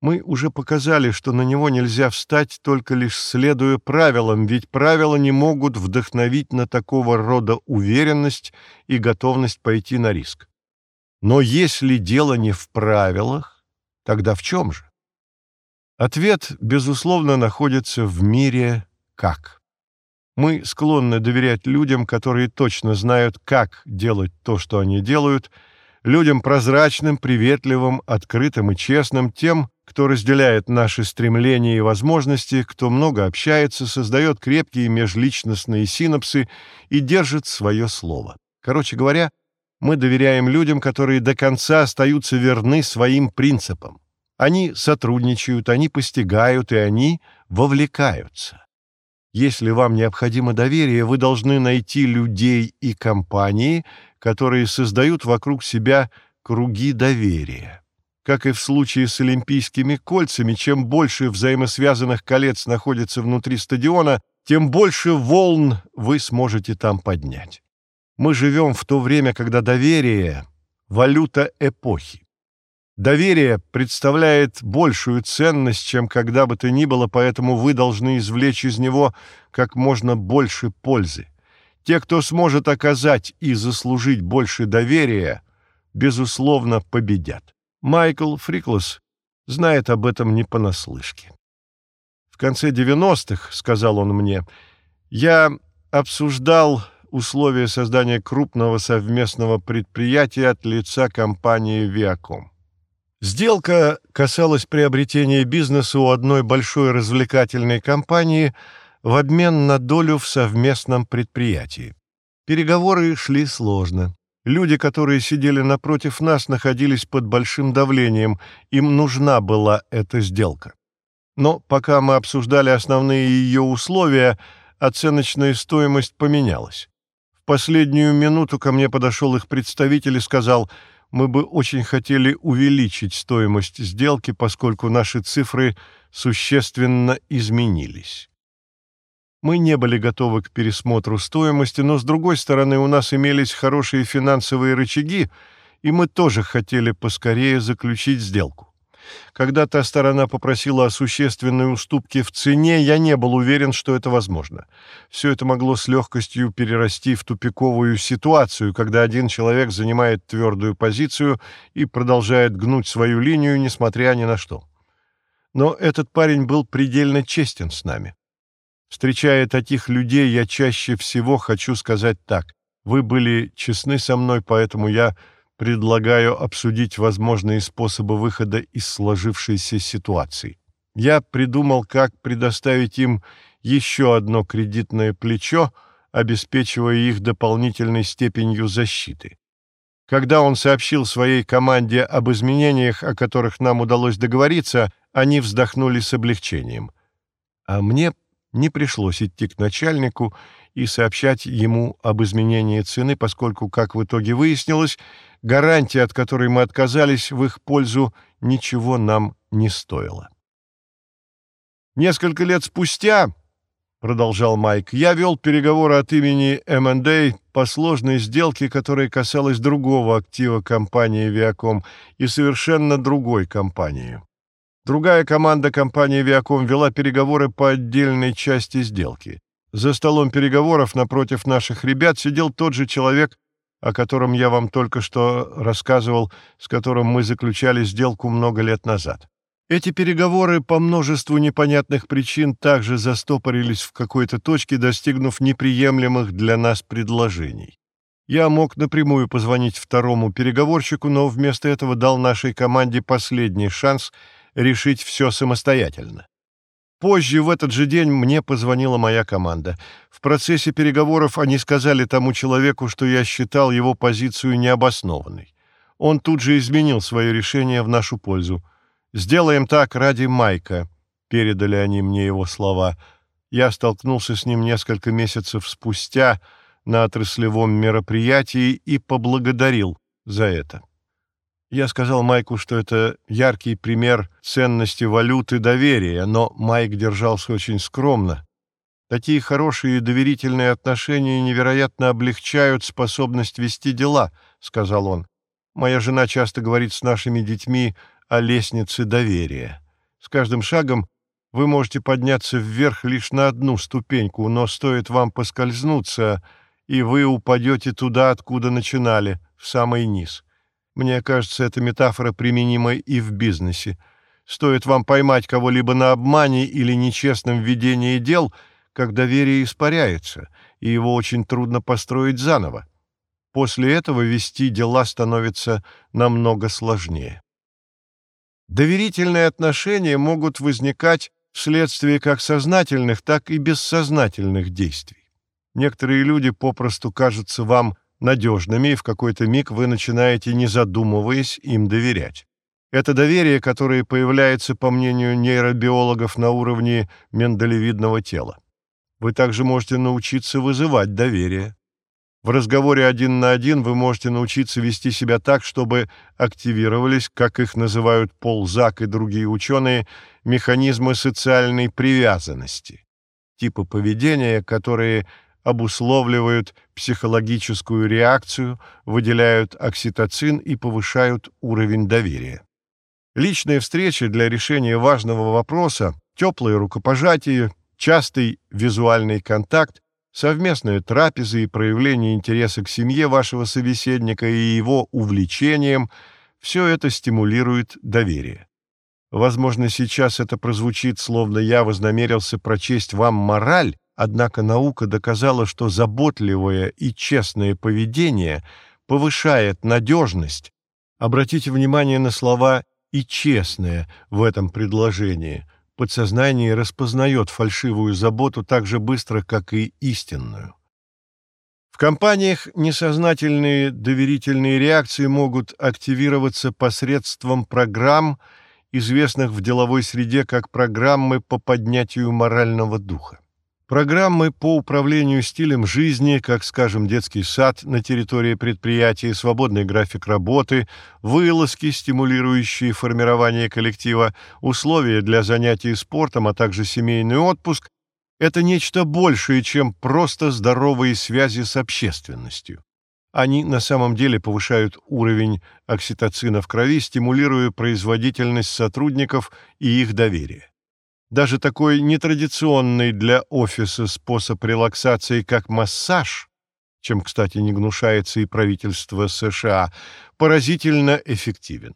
Мы уже показали, что на него нельзя встать, только лишь следуя правилам, ведь правила не могут вдохновить на такого рода уверенность и готовность пойти на риск. Но если дело не в правилах, тогда в чем же? Ответ, безусловно, находится в мире «как». Мы склонны доверять людям, которые точно знают, как делать то, что они делают, людям прозрачным, приветливым, открытым и честным, тем, кто разделяет наши стремления и возможности, кто много общается, создает крепкие межличностные синапсы и держит свое слово. Короче говоря, мы доверяем людям, которые до конца остаются верны своим принципам. Они сотрудничают, они постигают, и они вовлекаются. Если вам необходимо доверие, вы должны найти людей и компании, которые создают вокруг себя круги доверия. Как и в случае с олимпийскими кольцами, чем больше взаимосвязанных колец находится внутри стадиона, тем больше волн вы сможете там поднять. Мы живем в то время, когда доверие – валюта эпохи. Доверие представляет большую ценность, чем когда бы то ни было, поэтому вы должны извлечь из него как можно больше пользы. Те, кто сможет оказать и заслужить больше доверия, безусловно, победят. Майкл Фриклс знает об этом не понаслышке. В конце 90-х, сказал он мне, я обсуждал условия создания крупного совместного предприятия от лица компании «Виаком». Сделка касалась приобретения бизнеса у одной большой развлекательной компании в обмен на долю в совместном предприятии. Переговоры шли сложно. Люди, которые сидели напротив нас, находились под большим давлением, им нужна была эта сделка. Но пока мы обсуждали основные ее условия, оценочная стоимость поменялась. Последнюю минуту ко мне подошел их представитель и сказал, «Мы бы очень хотели увеличить стоимость сделки, поскольку наши цифры существенно изменились». Мы не были готовы к пересмотру стоимости, но, с другой стороны, у нас имелись хорошие финансовые рычаги, и мы тоже хотели поскорее заключить сделку. Когда та сторона попросила о существенной уступке в цене, я не был уверен, что это возможно. Все это могло с легкостью перерасти в тупиковую ситуацию, когда один человек занимает твердую позицию и продолжает гнуть свою линию, несмотря ни на что. Но этот парень был предельно честен с нами. Встречая таких людей, я чаще всего хочу сказать так. Вы были честны со мной, поэтому я предлагаю обсудить возможные способы выхода из сложившейся ситуации. Я придумал, как предоставить им еще одно кредитное плечо, обеспечивая их дополнительной степенью защиты. Когда он сообщил своей команде об изменениях, о которых нам удалось договориться, они вздохнули с облегчением. А мне не пришлось идти к начальнику и сообщать ему об изменении цены, поскольку, как в итоге выяснилось, гарантия, от которой мы отказались в их пользу, ничего нам не стоила. Несколько лет спустя, продолжал Майк, я вел переговоры от имени M&A по сложной сделке, которая касалась другого актива компании Viacom и совершенно другой компании. Другая команда компании «Виаком» вела переговоры по отдельной части сделки. За столом переговоров напротив наших ребят сидел тот же человек, о котором я вам только что рассказывал, с которым мы заключали сделку много лет назад. Эти переговоры по множеству непонятных причин также застопорились в какой-то точке, достигнув неприемлемых для нас предложений. Я мог напрямую позвонить второму переговорщику, но вместо этого дал нашей команде последний шанс — решить все самостоятельно. Позже в этот же день мне позвонила моя команда. В процессе переговоров они сказали тому человеку, что я считал его позицию необоснованной. Он тут же изменил свое решение в нашу пользу. «Сделаем так ради Майка», — передали они мне его слова. Я столкнулся с ним несколько месяцев спустя на отраслевом мероприятии и поблагодарил за это. Я сказал Майку, что это яркий пример ценности валюты доверия, но Майк держался очень скромно. Такие хорошие и доверительные отношения невероятно облегчают способность вести дела, — сказал он. Моя жена часто говорит с нашими детьми о лестнице доверия. С каждым шагом вы можете подняться вверх лишь на одну ступеньку, но стоит вам поскользнуться, и вы упадете туда, откуда начинали, в самый низ. Мне кажется, эта метафора применима и в бизнесе. Стоит вам поймать кого-либо на обмане или нечестном ведении дел, как доверие испаряется, и его очень трудно построить заново. После этого вести дела становится намного сложнее. Доверительные отношения могут возникать вследствие как сознательных, так и бессознательных действий. Некоторые люди попросту кажутся вам надежными, и в какой-то миг вы начинаете, не задумываясь, им доверять. Это доверие, которое появляется, по мнению нейробиологов, на уровне миндалевидного тела. Вы также можете научиться вызывать доверие. В разговоре один на один вы можете научиться вести себя так, чтобы активировались, как их называют Пол Зак и другие ученые, механизмы социальной привязанности, типы поведения, которые обусловливают психологическую реакцию, выделяют окситоцин и повышают уровень доверия. Личные встречи для решения важного вопроса, теплые рукопожатия, частый визуальный контакт совместные трапезы и проявление интереса к семье вашего собеседника и его увлечениям – все это стимулирует доверие. Возможно, сейчас это прозвучит, словно я вознамерился прочесть вам мораль, однако наука доказала, что заботливое и честное поведение повышает надежность. Обратите внимание на слова «и честное» в этом предложении – подсознание распознает фальшивую заботу так же быстро, как и истинную. В компаниях несознательные доверительные реакции могут активироваться посредством программ, известных в деловой среде как программы по поднятию морального духа. Программы по управлению стилем жизни, как, скажем, детский сад на территории предприятия, свободный график работы, вылазки, стимулирующие формирование коллектива, условия для занятий спортом, а также семейный отпуск – это нечто большее, чем просто здоровые связи с общественностью. Они на самом деле повышают уровень окситоцина в крови, стимулируя производительность сотрудников и их доверие. Даже такой нетрадиционный для офиса способ релаксации, как массаж, чем, кстати, не гнушается и правительство США, поразительно эффективен.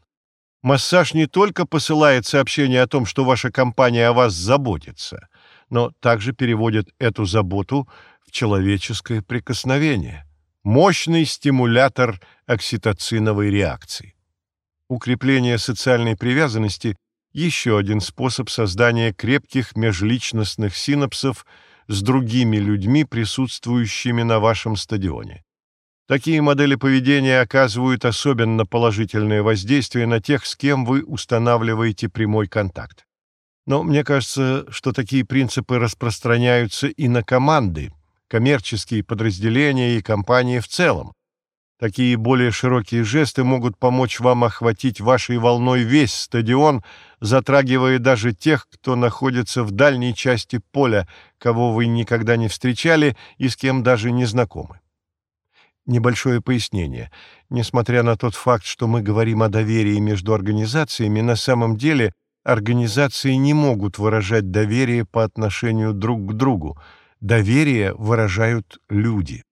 Массаж не только посылает сообщение о том, что ваша компания о вас заботится, но также переводит эту заботу в человеческое прикосновение. Мощный стимулятор окситоциновой реакции. Укрепление социальной привязанности – еще один способ создания крепких межличностных синапсов с другими людьми, присутствующими на вашем стадионе. Такие модели поведения оказывают особенно положительное воздействие на тех, с кем вы устанавливаете прямой контакт. Но мне кажется, что такие принципы распространяются и на команды, коммерческие подразделения и компании в целом. Такие более широкие жесты могут помочь вам охватить вашей волной весь стадион, затрагивая даже тех, кто находится в дальней части поля, кого вы никогда не встречали и с кем даже не знакомы. Небольшое пояснение. Несмотря на тот факт, что мы говорим о доверии между организациями, на самом деле организации не могут выражать доверие по отношению друг к другу. Доверие выражают люди.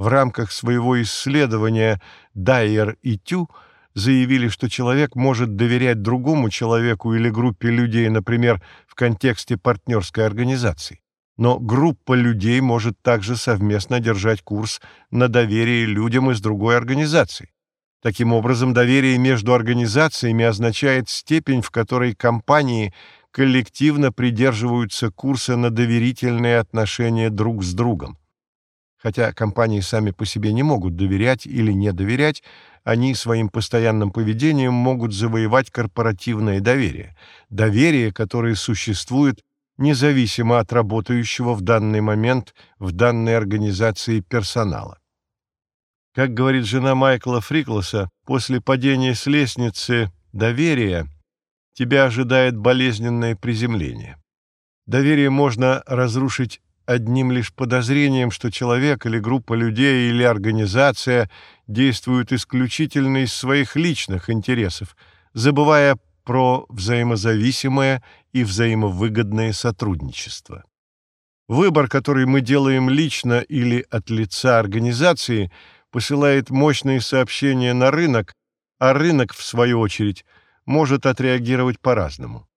В рамках своего исследования Дайер и Тю заявили, что человек может доверять другому человеку или группе людей, например, в контексте партнерской организации. Но группа людей может также совместно держать курс на доверие людям из другой организации. Таким образом, доверие между организациями означает степень, в которой компании коллективно придерживаются курса на доверительные отношения друг с другом. Хотя компании сами по себе не могут доверять или не доверять, они своим постоянным поведением могут завоевать корпоративное доверие, доверие, которое существует независимо от работающего в данный момент в данной организации персонала. Как говорит жена Майкла Фриклоса, после падения с лестницы доверия тебя ожидает болезненное приземление. Доверие можно разрушить одним лишь подозрением, что человек или группа людей или организация действуют исключительно из своих личных интересов, забывая про взаимозависимое и взаимовыгодное сотрудничество. Выбор, который мы делаем лично или от лица организации, посылает мощные сообщения на рынок, а рынок, в свою очередь, может отреагировать по-разному.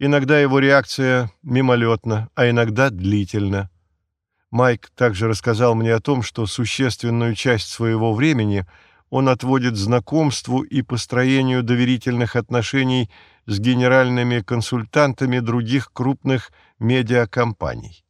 Иногда его реакция мимолетна, а иногда длительна. Майк также рассказал мне о том, что существенную часть своего времени он отводит знакомству и построению доверительных отношений с генеральными консультантами других крупных медиакомпаний.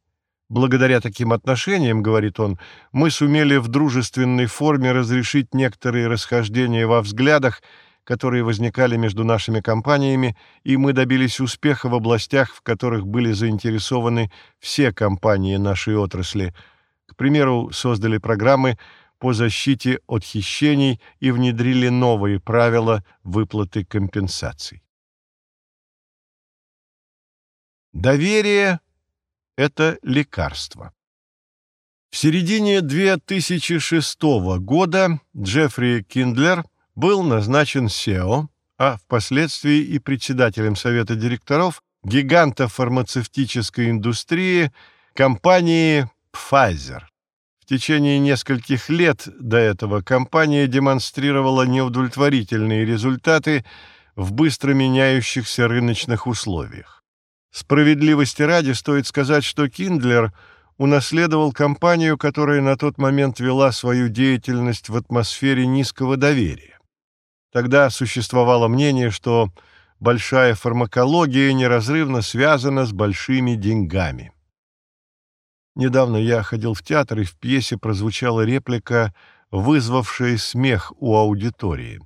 Благодаря таким отношениям, говорит он, мы сумели в дружественной форме разрешить некоторые расхождения во взглядах которые возникали между нашими компаниями, и мы добились успеха в областях, в которых были заинтересованы все компании нашей отрасли. К примеру, создали программы по защите от хищений и внедрили новые правила выплаты компенсаций. Доверие – это лекарство. В середине 2006 года Джеффри Киндлер – был назначен SEO, а впоследствии и председателем совета директоров гиганта фармацевтической индустрии компании Pfizer. В течение нескольких лет до этого компания демонстрировала неудовлетворительные результаты в быстро меняющихся рыночных условиях. Справедливости ради стоит сказать, что Киндлер – унаследовал компанию, которая на тот момент вела свою деятельность в атмосфере низкого доверия. Тогда существовало мнение, что большая фармакология неразрывно связана с большими деньгами. Недавно я ходил в театр, и в пьесе прозвучала реплика, вызвавшая смех у аудитории.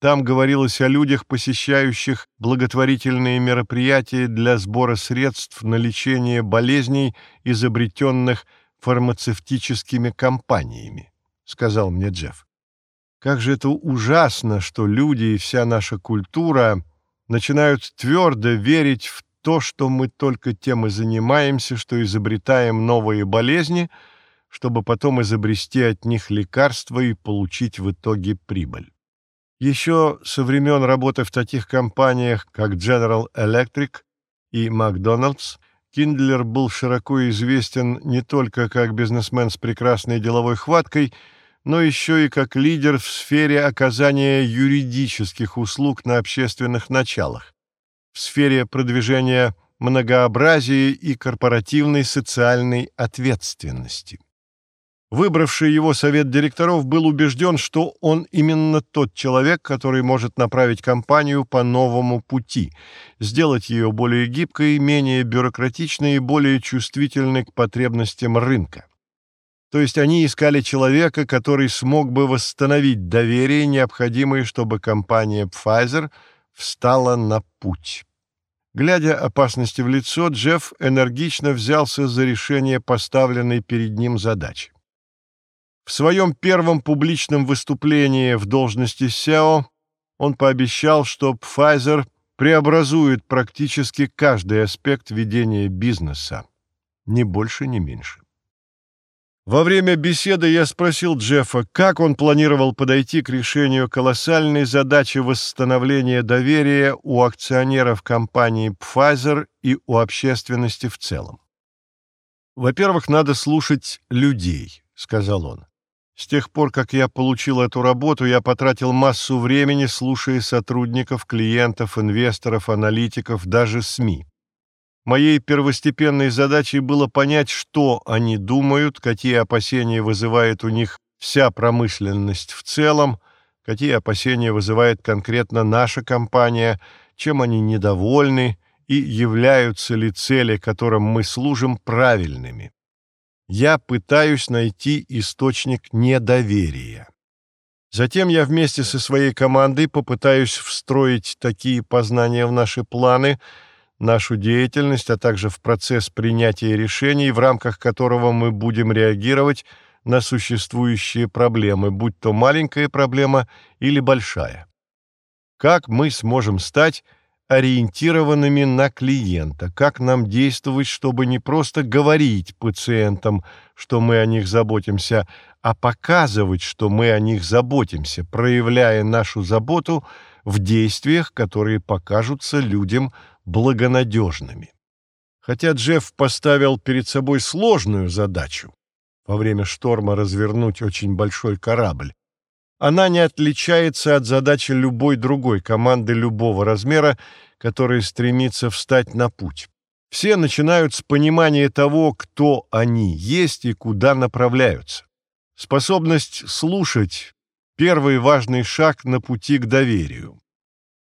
Там говорилось о людях, посещающих благотворительные мероприятия для сбора средств на лечение болезней, изобретенных фармацевтическими компаниями, — сказал мне Джефф. Как же это ужасно, что люди и вся наша культура начинают твердо верить в то, что мы только тем и занимаемся, что изобретаем новые болезни, чтобы потом изобрести от них лекарства и получить в итоге прибыль. Еще со времен работы в таких компаниях, как General Electric и McDonald's, Киндлер был широко известен не только как бизнесмен с прекрасной деловой хваткой – но еще и как лидер в сфере оказания юридических услуг на общественных началах, в сфере продвижения многообразия и корпоративной социальной ответственности. Выбравший его совет директоров был убежден, что он именно тот человек, который может направить компанию по новому пути, сделать ее более гибкой, менее бюрократичной и более чувствительной к потребностям рынка. То есть они искали человека, который смог бы восстановить доверие, необходимое, чтобы компания Pfizer встала на путь. Глядя опасности в лицо, Джефф энергично взялся за решение поставленной перед ним задачи. В своем первом публичном выступлении в должности SEO он пообещал, что Pfizer преобразует практически каждый аспект ведения бизнеса, ни больше, ни меньше. Во время беседы я спросил Джеффа, как он планировал подойти к решению колоссальной задачи восстановления доверия у акционеров компании Pfizer и у общественности в целом. «Во-первых, надо слушать людей», — сказал он. «С тех пор, как я получил эту работу, я потратил массу времени, слушая сотрудников, клиентов, инвесторов, аналитиков, даже СМИ. Моей первостепенной задачей было понять, что они думают, какие опасения вызывает у них вся промышленность в целом, какие опасения вызывает конкретно наша компания, чем они недовольны и являются ли цели, которым мы служим, правильными. Я пытаюсь найти источник недоверия. Затем я вместе со своей командой попытаюсь встроить такие познания в наши планы, нашу деятельность, а также в процесс принятия решений, в рамках которого мы будем реагировать на существующие проблемы, будь то маленькая проблема или большая. Как мы сможем стать ориентированными на клиента, как нам действовать, чтобы не просто говорить пациентам, что мы о них заботимся, а показывать, что мы о них заботимся, проявляя нашу заботу в действиях, которые покажутся людям благонадежными. Хотя Джефф поставил перед собой сложную задачу во время шторма развернуть очень большой корабль, она не отличается от задачи любой другой команды любого размера, которая стремится встать на путь. Все начинают с понимания того, кто они есть и куда направляются. Способность слушать – первый важный шаг на пути к доверию.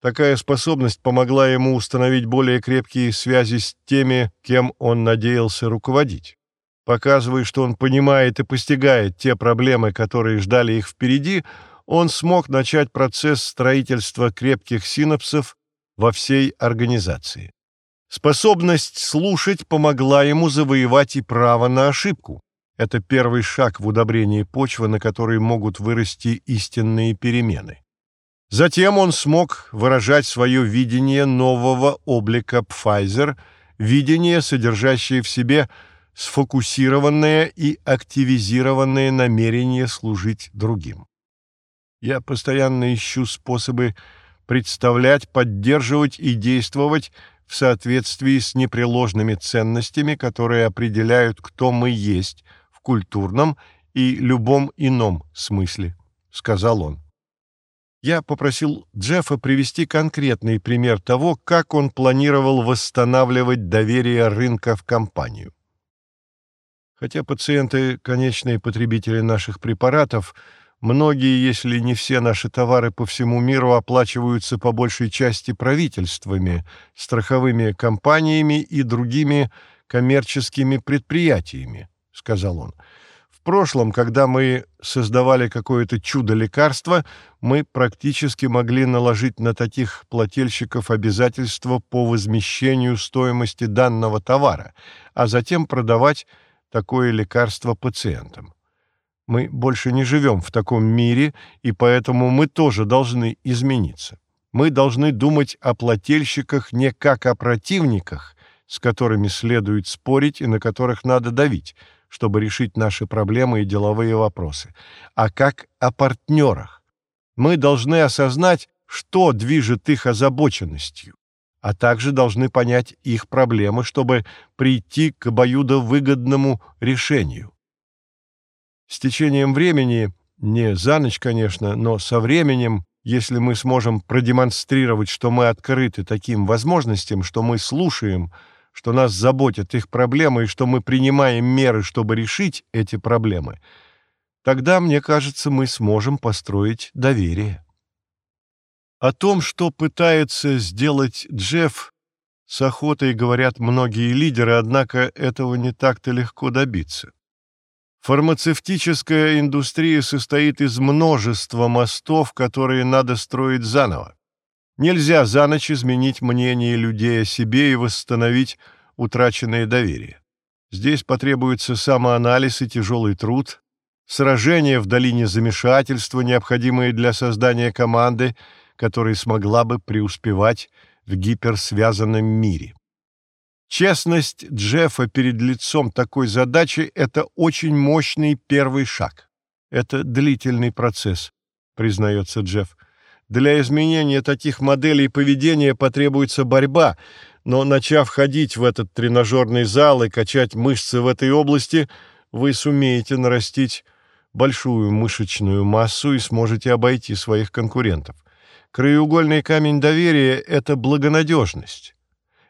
Такая способность помогла ему установить более крепкие связи с теми, кем он надеялся руководить. Показывая, что он понимает и постигает те проблемы, которые ждали их впереди, он смог начать процесс строительства крепких синапсов во всей организации. Способность слушать помогла ему завоевать и право на ошибку. Это первый шаг в удобрении почвы, на которой могут вырасти истинные перемены. Затем он смог выражать свое видение нового облика Pfizer, видение, содержащее в себе сфокусированное и активизированное намерение служить другим. Я постоянно ищу способы представлять, поддерживать и действовать в соответствии с непреложными ценностями, которые определяют, кто мы есть в культурном и любом ином смысле, сказал он. Я попросил Джеффа привести конкретный пример того, как он планировал восстанавливать доверие рынка в компанию. Хотя пациенты – конечные потребители наших препаратов, многие, если не все наши товары по всему миру оплачиваются по большей части правительствами, страховыми компаниями и другими коммерческими предприятиями, — сказал он. В прошлом, когда мы создавали какое-то чудо-лекарство, мы практически могли наложить на таких плательщиков обязательства по возмещению стоимости данного товара, а затем продавать такое лекарство пациентам. Мы больше не живем в таком мире, и поэтому мы тоже должны измениться. Мы должны думать о плательщиках не как о противниках, с которыми следует спорить и на которых надо давить, чтобы решить наши проблемы и деловые вопросы, а как о партнерах. Мы должны осознать, что движет их озабоченностью, а также должны понять их проблемы, чтобы прийти к обоюдовыгодному решению. С течением времени, не за ночь, конечно, но со временем, если мы сможем продемонстрировать, что мы открыты таким возможностям, что мы слушаем, что нас заботят их проблемы и что мы принимаем меры, чтобы решить эти проблемы, тогда, мне кажется, мы сможем построить доверие. О том, что пытается сделать Джефф, с охотой говорят многие лидеры, однако этого не так-то легко добиться. Фармацевтическая индустрия состоит из множества мостов, которые надо строить заново. Нельзя за ночь изменить мнение людей о себе и восстановить утраченное доверие. Здесь потребуется самоанализ и тяжелый труд, сражение в долине замешательства, необходимые для создания команды – которая смогла бы преуспевать в гиперсвязанном мире. Честность Джеффа перед лицом такой задачи – это очень мощный первый шаг. Это длительный процесс, признается Джефф. Для изменения таких моделей поведения потребуется борьба, но начав ходить в этот тренажерный зал и качать мышцы в этой области, вы сумеете нарастить большую мышечную массу и сможете обойти своих конкурентов. Краеугольный камень доверия — это благонадежность.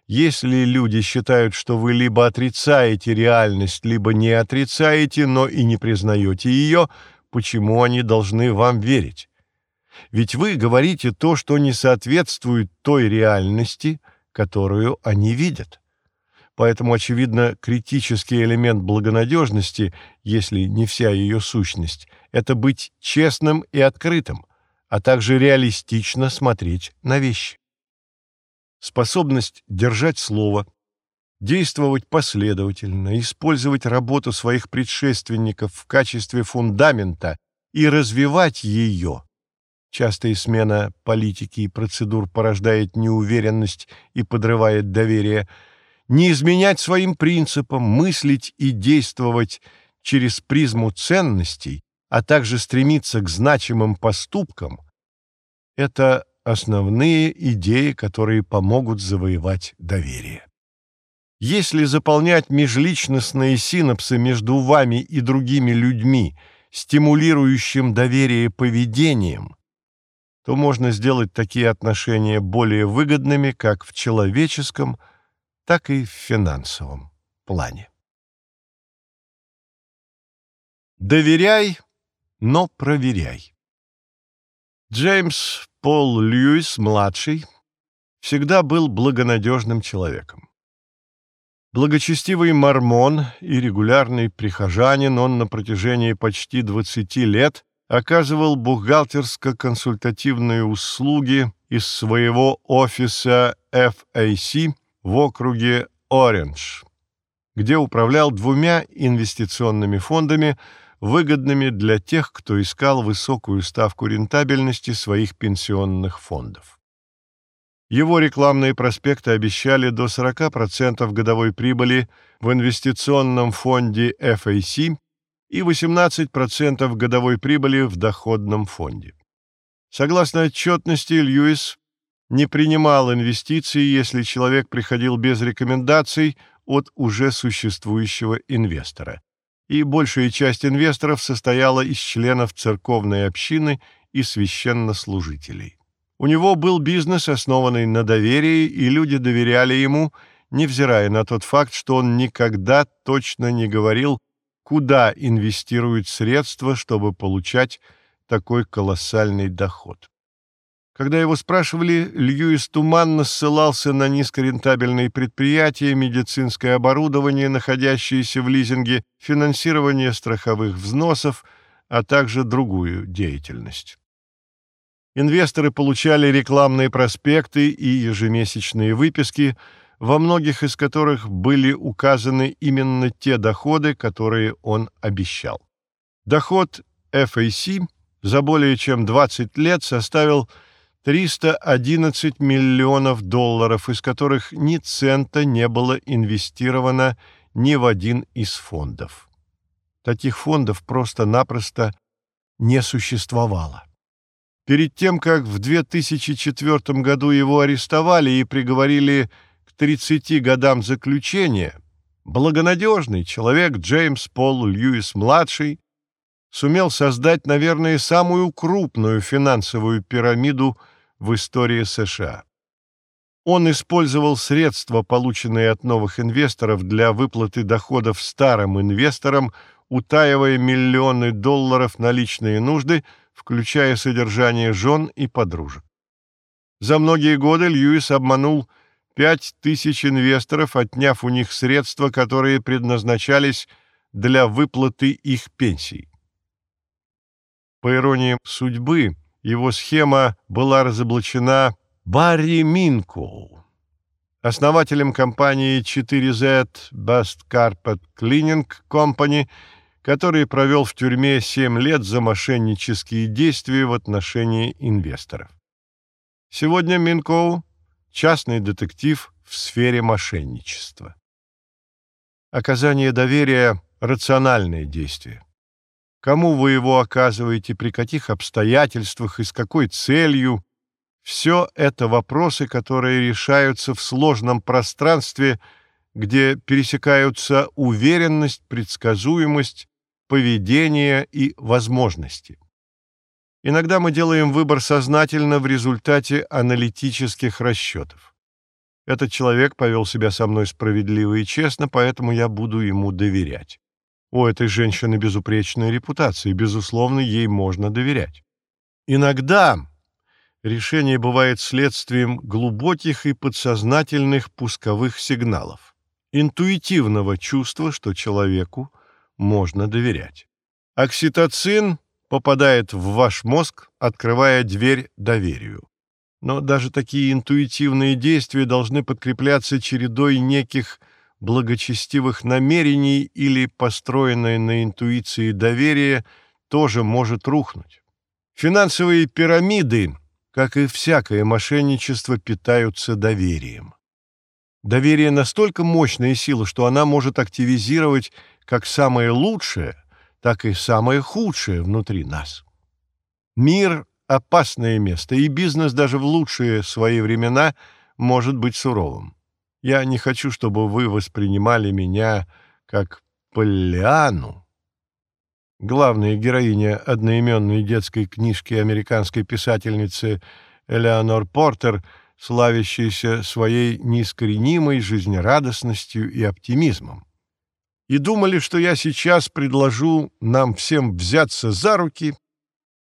Если люди считают, что вы либо отрицаете реальность, либо не отрицаете, но и не признаете ее, почему они должны вам верить? Ведь вы говорите то, что не соответствует той реальности, которую они видят. Поэтому, очевидно, критический элемент благонадежности, если не вся ее сущность, это быть честным и открытым, а также реалистично смотреть на вещи. Способность держать слово, действовать последовательно, использовать работу своих предшественников в качестве фундамента и развивать ее. Частая смена политики и процедур порождает неуверенность и подрывает доверие. Не изменять своим принципам, мыслить и действовать через призму ценностей, а также стремиться к значимым поступкам – это основные идеи, которые помогут завоевать доверие. Если заполнять межличностные синапсы между вами и другими людьми стимулирующим доверие поведением, то можно сделать такие отношения более выгодными как в человеческом, так и в финансовом плане. Доверяй, но проверяй. Джеймс Пол Льюис-младший всегда был благонадежным человеком. Благочестивый мормон и регулярный прихожанин, он на протяжении почти 20 лет оказывал бухгалтерско-консультативные услуги из своего офиса FAC в округе Ориндж, где управлял двумя инвестиционными фондами – выгодными для тех, кто искал высокую ставку рентабельности своих пенсионных фондов. Его рекламные проспекты обещали до 40% годовой прибыли в инвестиционном фонде FAC и 18% годовой прибыли в доходном фонде. Согласно отчетности, Льюис не принимал инвестиции, если человек приходил без рекомендаций от уже существующего инвестора и большая часть инвесторов состояла из членов церковной общины и священнослужителей. У него был бизнес, основанный на доверии, и люди доверяли ему, невзирая на тот факт, что он никогда точно не говорил, куда инвестируют средства, чтобы получать такой колоссальный доход. Когда его спрашивали, Льюис туманно ссылался на низкорентабельные предприятия, медицинское оборудование, находящееся в лизинге, финансирование страховых взносов, а также другую деятельность. Инвесторы получали рекламные проспекты и ежемесячные выписки, во многих из которых были указаны именно те доходы, которые он обещал. Доход FAC за более чем 20 лет составил 311 миллионов долларов, из которых ни цента не было инвестировано ни в один из фондов. Таких фондов просто-напросто не существовало. Перед тем, как в 2004 году его арестовали и приговорили 30 годам заключения, благонадежный человек Джеймс Пол Льюис-младший сумел создать, наверное, самую крупную финансовую пирамиду в истории США. Он использовал средства, полученные от новых инвесторов, для выплаты доходов старым инвесторам, утаивая миллионы долларов на личные нужды, включая содержание жен и подружек. За многие годы Льюис обманул пять тысяч инвесторов, отняв у них средства, которые предназначались для выплаты их пенсий. По иронии судьбы, его схема была разоблачена Барри Минкоу, основателем компании 4Z Best Carpet Cleaning Company, который провел в тюрьме 7 лет за мошеннические действия в отношении инвесторов. Сегодня Минкоу – частный детектив в сфере мошенничества. Оказание доверия – рациональное действие кому вы его оказываете, при каких обстоятельствах и с какой целью. Все это вопросы, которые решаются в сложном пространстве, где пересекаются уверенность, предсказуемость, поведение и возможности. Иногда мы делаем выбор сознательно в результате аналитических расчетов. Этот человек повел себя со мной справедливо и честно, поэтому я буду ему доверять. У этой женщины безупречная репутация, и, безусловно, ей можно доверять. Иногда решение бывает следствием глубоких и подсознательных пусковых сигналов, интуитивного чувства, что человеку можно доверять. Окситоцин попадает в ваш мозг, открывая дверь доверию. Но даже такие интуитивные действия должны подкрепляться чередой неких благочестивых намерений или построенное на интуиции доверие тоже может рухнуть. Финансовые пирамиды, как и всякое мошенничество, питаются доверием. Доверие настолько мощная сила, что она может активизировать как самое лучшее, так и самое худшее внутри нас. Мир — опасное место, и бизнес даже в лучшие свои времена может быть суровым. Я не хочу, чтобы вы воспринимали меня как Поллиану. Главная героиня одноименной детской книжки американской писательницы Элеонор Портер, славящаяся своей неискоренимой жизнерадостностью и оптимизмом. И думали, что я сейчас предложу нам всем взяться за руки,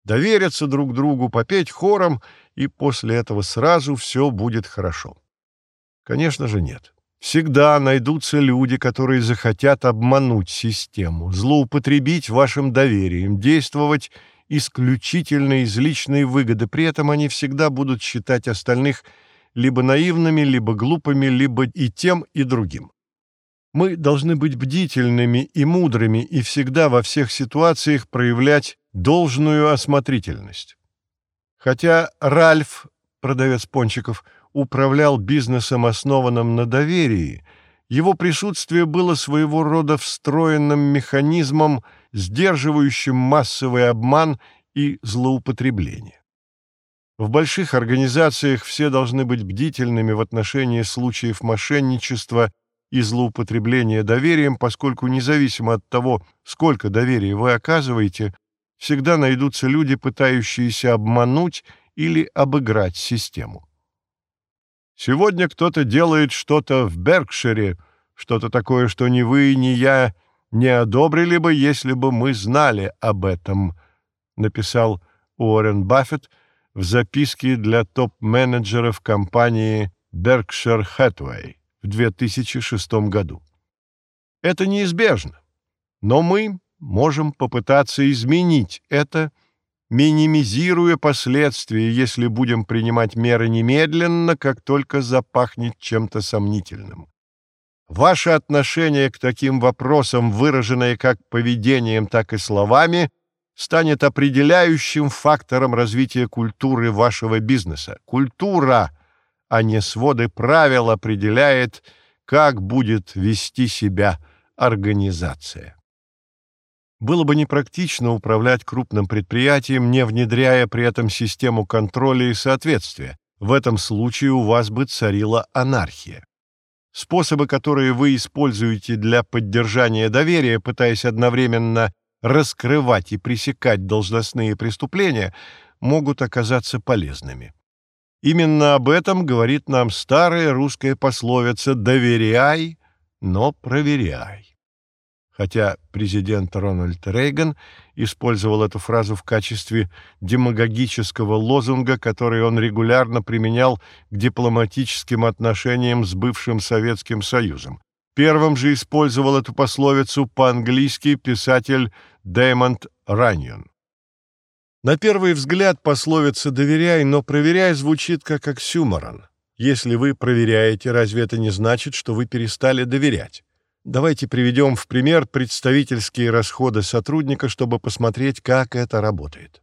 довериться друг другу, попеть хором, и после этого сразу все будет хорошо. Конечно же, нет. Всегда найдутся люди, которые захотят обмануть систему, злоупотребить вашим доверием, действовать исключительно из личной выгоды. При этом они всегда будут считать остальных либо наивными, либо глупыми, либо и тем, и другим. Мы должны быть бдительными и мудрыми и всегда во всех ситуациях проявлять должную осмотрительность. Хотя Ральф, продавец пончиков, управлял бизнесом, основанным на доверии, его присутствие было своего рода встроенным механизмом, сдерживающим массовый обман и злоупотребление. В больших организациях все должны быть бдительными в отношении случаев мошенничества и злоупотребления доверием, поскольку независимо от того, сколько доверия вы оказываете, всегда найдутся люди, пытающиеся обмануть или обыграть систему. Сегодня кто-то делает что-то в Беркшире, что-то такое, что ни вы, ни я не одобрили бы, если бы мы знали об этом», — написал Уоррен Баффет в записке для топ-менеджеров компании Berkshire Hathaway в 2006 году. Это неизбежно, но мы можем попытаться изменить это — минимизируя последствия, если будем принимать меры немедленно, как только запахнет чем-то сомнительным. Ваше отношение к таким вопросам, выраженное как поведением, так и словами, станет определяющим фактором развития культуры вашего бизнеса. Культура, а не своды правил, определяет, как будет вести себя организация. Было бы непрактично управлять крупным предприятием, не внедряя при этом систему контроля и соответствия. В этом случае у вас бы царила анархия. Способы, которые вы используете для поддержания доверия, пытаясь одновременно раскрывать и пресекать должностные преступления, могут оказаться полезными. Именно об этом говорит нам старая русская пословица «доверяй, но проверяй» хотя президент Рональд Рейган использовал эту фразу в качестве демагогического лозунга, который он регулярно применял к дипломатическим отношениям с бывшим Советским Союзом. Первым же использовал эту пословицу по-английски писатель Дэймонд Раньон. На первый взгляд пословица «доверяй, но проверяй» звучит как оксюморон. Если вы проверяете, разве это не значит, что вы перестали доверять? Давайте приведем в пример представительские расходы сотрудника, чтобы посмотреть, как это работает.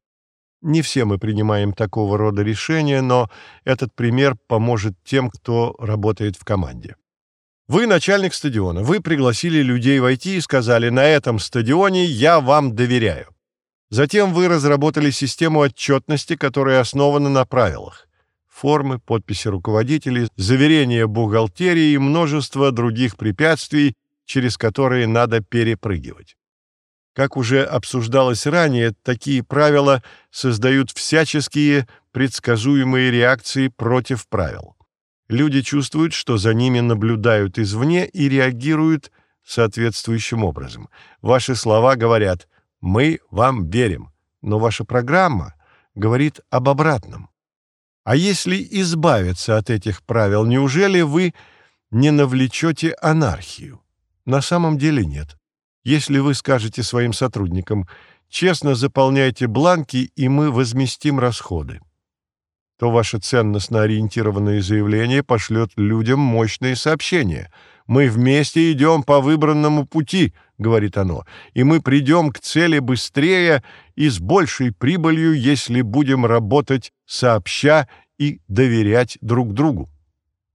Не все мы принимаем такого рода решения, но этот пример поможет тем, кто работает в команде. Вы начальник стадиона, вы пригласили людей войти и сказали, на этом стадионе я вам доверяю. Затем вы разработали систему отчетности, которая основана на правилах. Формы, подписи руководителей, заверения бухгалтерии и множество других препятствий, через которые надо перепрыгивать. Как уже обсуждалось ранее, такие правила создают всяческие предсказуемые реакции против правил. Люди чувствуют, что за ними наблюдают извне и реагируют соответствующим образом. Ваши слова говорят «мы вам верим», но ваша программа говорит об обратном. А если избавиться от этих правил, неужели вы не навлечете анархию? На самом деле нет. Если вы скажете своим сотрудникам «честно заполняйте бланки, и мы возместим расходы», то ваше ценностно ориентированное заявление пошлет людям мощные сообщения. «Мы вместе идем по выбранному пути», — говорит оно, «и мы придем к цели быстрее и с большей прибылью, если будем работать сообща и доверять друг другу».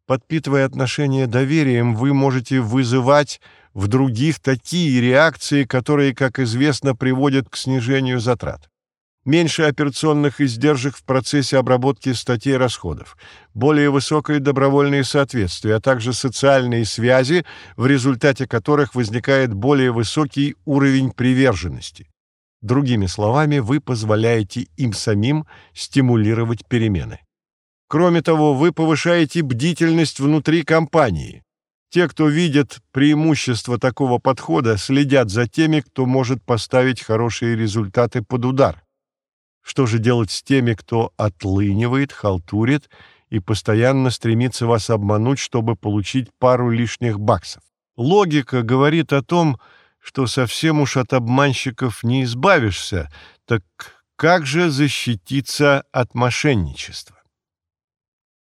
Подпитывая отношения доверием, вы можете вызывать в других такие реакции, которые, как известно, приводят к снижению затрат меньше операционных издержек в процессе обработки статей расходов, более высокое добровольное соответствие, а также социальные связи, в результате которых возникает более высокий уровень приверженности. Другими словами, вы позволяете им самим стимулировать перемены. Кроме того, вы повышаете бдительность внутри компании. Те, кто видят преимущество такого подхода, следят за теми, кто может поставить хорошие результаты под удар. Что же делать с теми, кто отлынивает, халтурит и постоянно стремится вас обмануть, чтобы получить пару лишних баксов? Логика говорит о том, что совсем уж от обманщиков не избавишься, так как же защититься от мошенничества?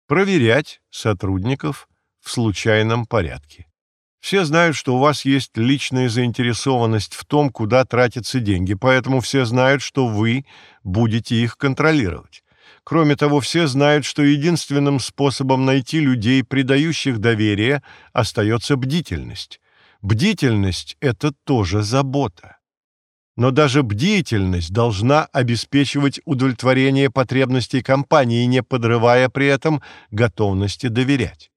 Проверять сотрудников в случайном порядке. Все знают, что у вас есть личная заинтересованность в том, куда тратятся деньги, поэтому все знают, что вы будете их контролировать. Кроме того, все знают, что единственным способом найти людей, придающих доверие, остается бдительность. Бдительность — это тоже забота. Но даже бдительность должна обеспечивать удовлетворение потребностей компании, не подрывая при этом готовности доверять.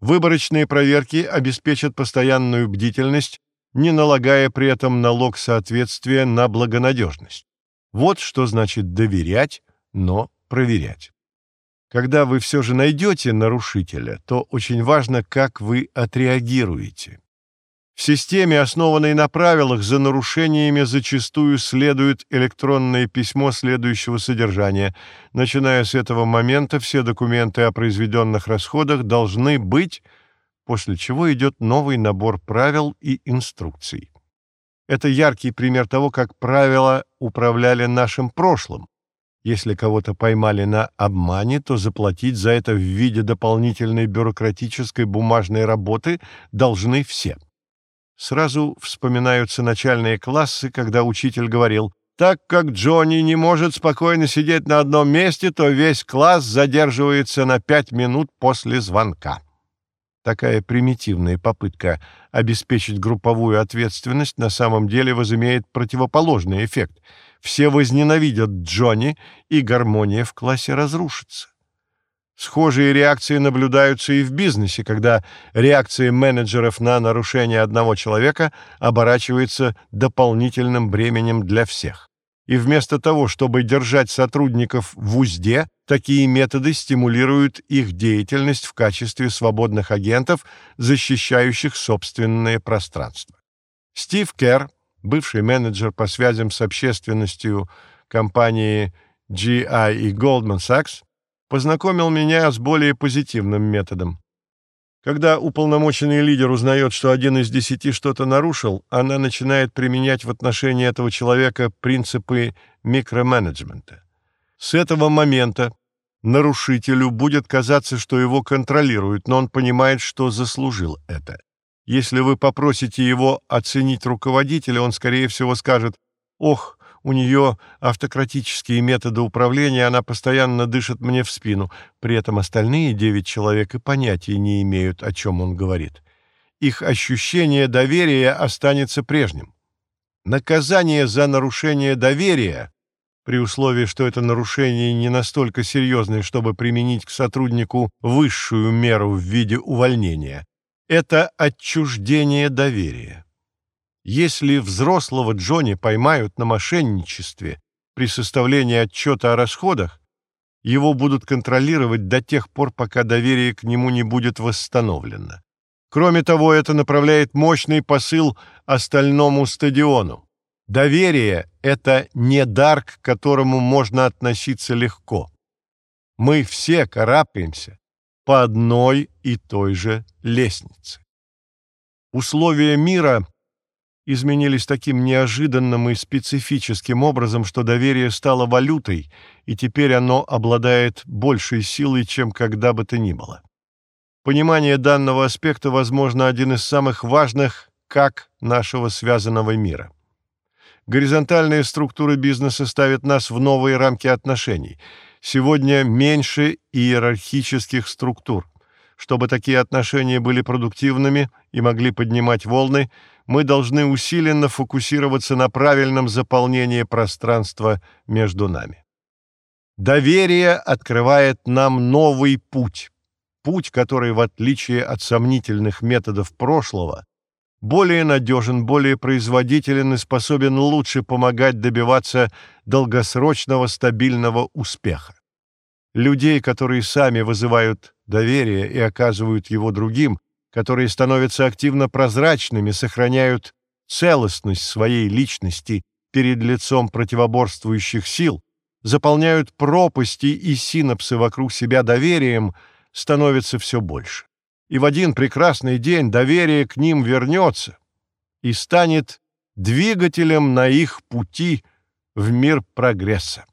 Выборочные проверки обеспечат постоянную бдительность, не налагая при этом налог соответствия на благонадежность. Вот что значит доверять, но проверять. Когда вы все же найдете нарушителя, то очень важно, как вы отреагируете. В системе, основанной на правилах, за нарушениями зачастую следует электронное письмо следующего содержания. Начиная с этого момента все документы о произведенных расходах должны быть, после чего идет новый набор правил и инструкций. Это яркий пример того, как правила управляли нашим прошлым. Если кого-то поймали на обмане, то заплатить за это в виде дополнительной бюрократической бумажной работы должны все. Сразу вспоминаются начальные классы, когда учитель говорил, «Так как Джонни не может спокойно сидеть на одном месте, то весь класс задерживается на пять минут после звонка». Такая примитивная попытка обеспечить групповую ответственность на самом деле возымеет противоположный эффект. Все возненавидят Джонни, и гармония в классе разрушится. Схожие реакции наблюдаются и в бизнесе, когда реакция менеджеров на нарушение одного человека оборачивается дополнительным бременем для всех. И вместо того, чтобы держать сотрудников в узде, такие методы стимулируют их деятельность в качестве свободных агентов, защищающих собственное пространство. Стив Керр, бывший менеджер по связям с общественностью компании GI и Goldman Sachs, познакомил меня с более позитивным методом. Когда уполномоченный лидер узнает, что один из десяти что-то нарушил, она начинает применять в отношении этого человека принципы микроменеджмента. С этого момента нарушителю будет казаться, что его контролируют, но он понимает, что заслужил это. Если вы попросите его оценить руководителя, он, скорее всего, скажет «Ох, у нее автократические методы управления, она постоянно дышит мне в спину. При этом остальные девять человек и понятия не имеют, о чем он говорит. Их ощущение доверия останется прежним. Наказание за нарушение доверия, при условии, что это нарушение не настолько серьезное, чтобы применить к сотруднику высшую меру в виде увольнения, это отчуждение доверия. Если взрослого Джонни поймают на мошенничестве при составлении отчета о расходах, его будут контролировать до тех пор, пока доверие к нему не будет восстановлено. Кроме того, это направляет мощный посыл остальному стадиону. Доверие — это не дар, к которому можно относиться легко. Мы все карабкаемся по одной и той же лестнице. Условия мира изменились таким неожиданным и специфическим образом, что доверие стало валютой, и теперь оно обладает большей силой, чем когда бы то ни было. Понимание данного аспекта, возможно, один из самых важных как нашего связанного мира. Горизонтальные структуры бизнеса ставят нас в новые рамки отношений. Сегодня меньше иерархических структур. Чтобы такие отношения были продуктивными и могли поднимать волны, мы должны усиленно фокусироваться на правильном заполнении пространства между нами. Доверие открывает нам новый путь. Путь, который, в отличие от сомнительных методов прошлого, более надежен, более производителен и способен лучше помогать добиваться долгосрочного стабильного успеха. Людей, которые сами вызывают доверие и оказывают его другим, которые становятся активно прозрачными, сохраняют целостность своей личности перед лицом противоборствующих сил, заполняют пропасти и синапсы вокруг себя доверием, становится все больше и в один прекрасный день доверие к ним вернется и станет двигателем на их пути в мир прогресса.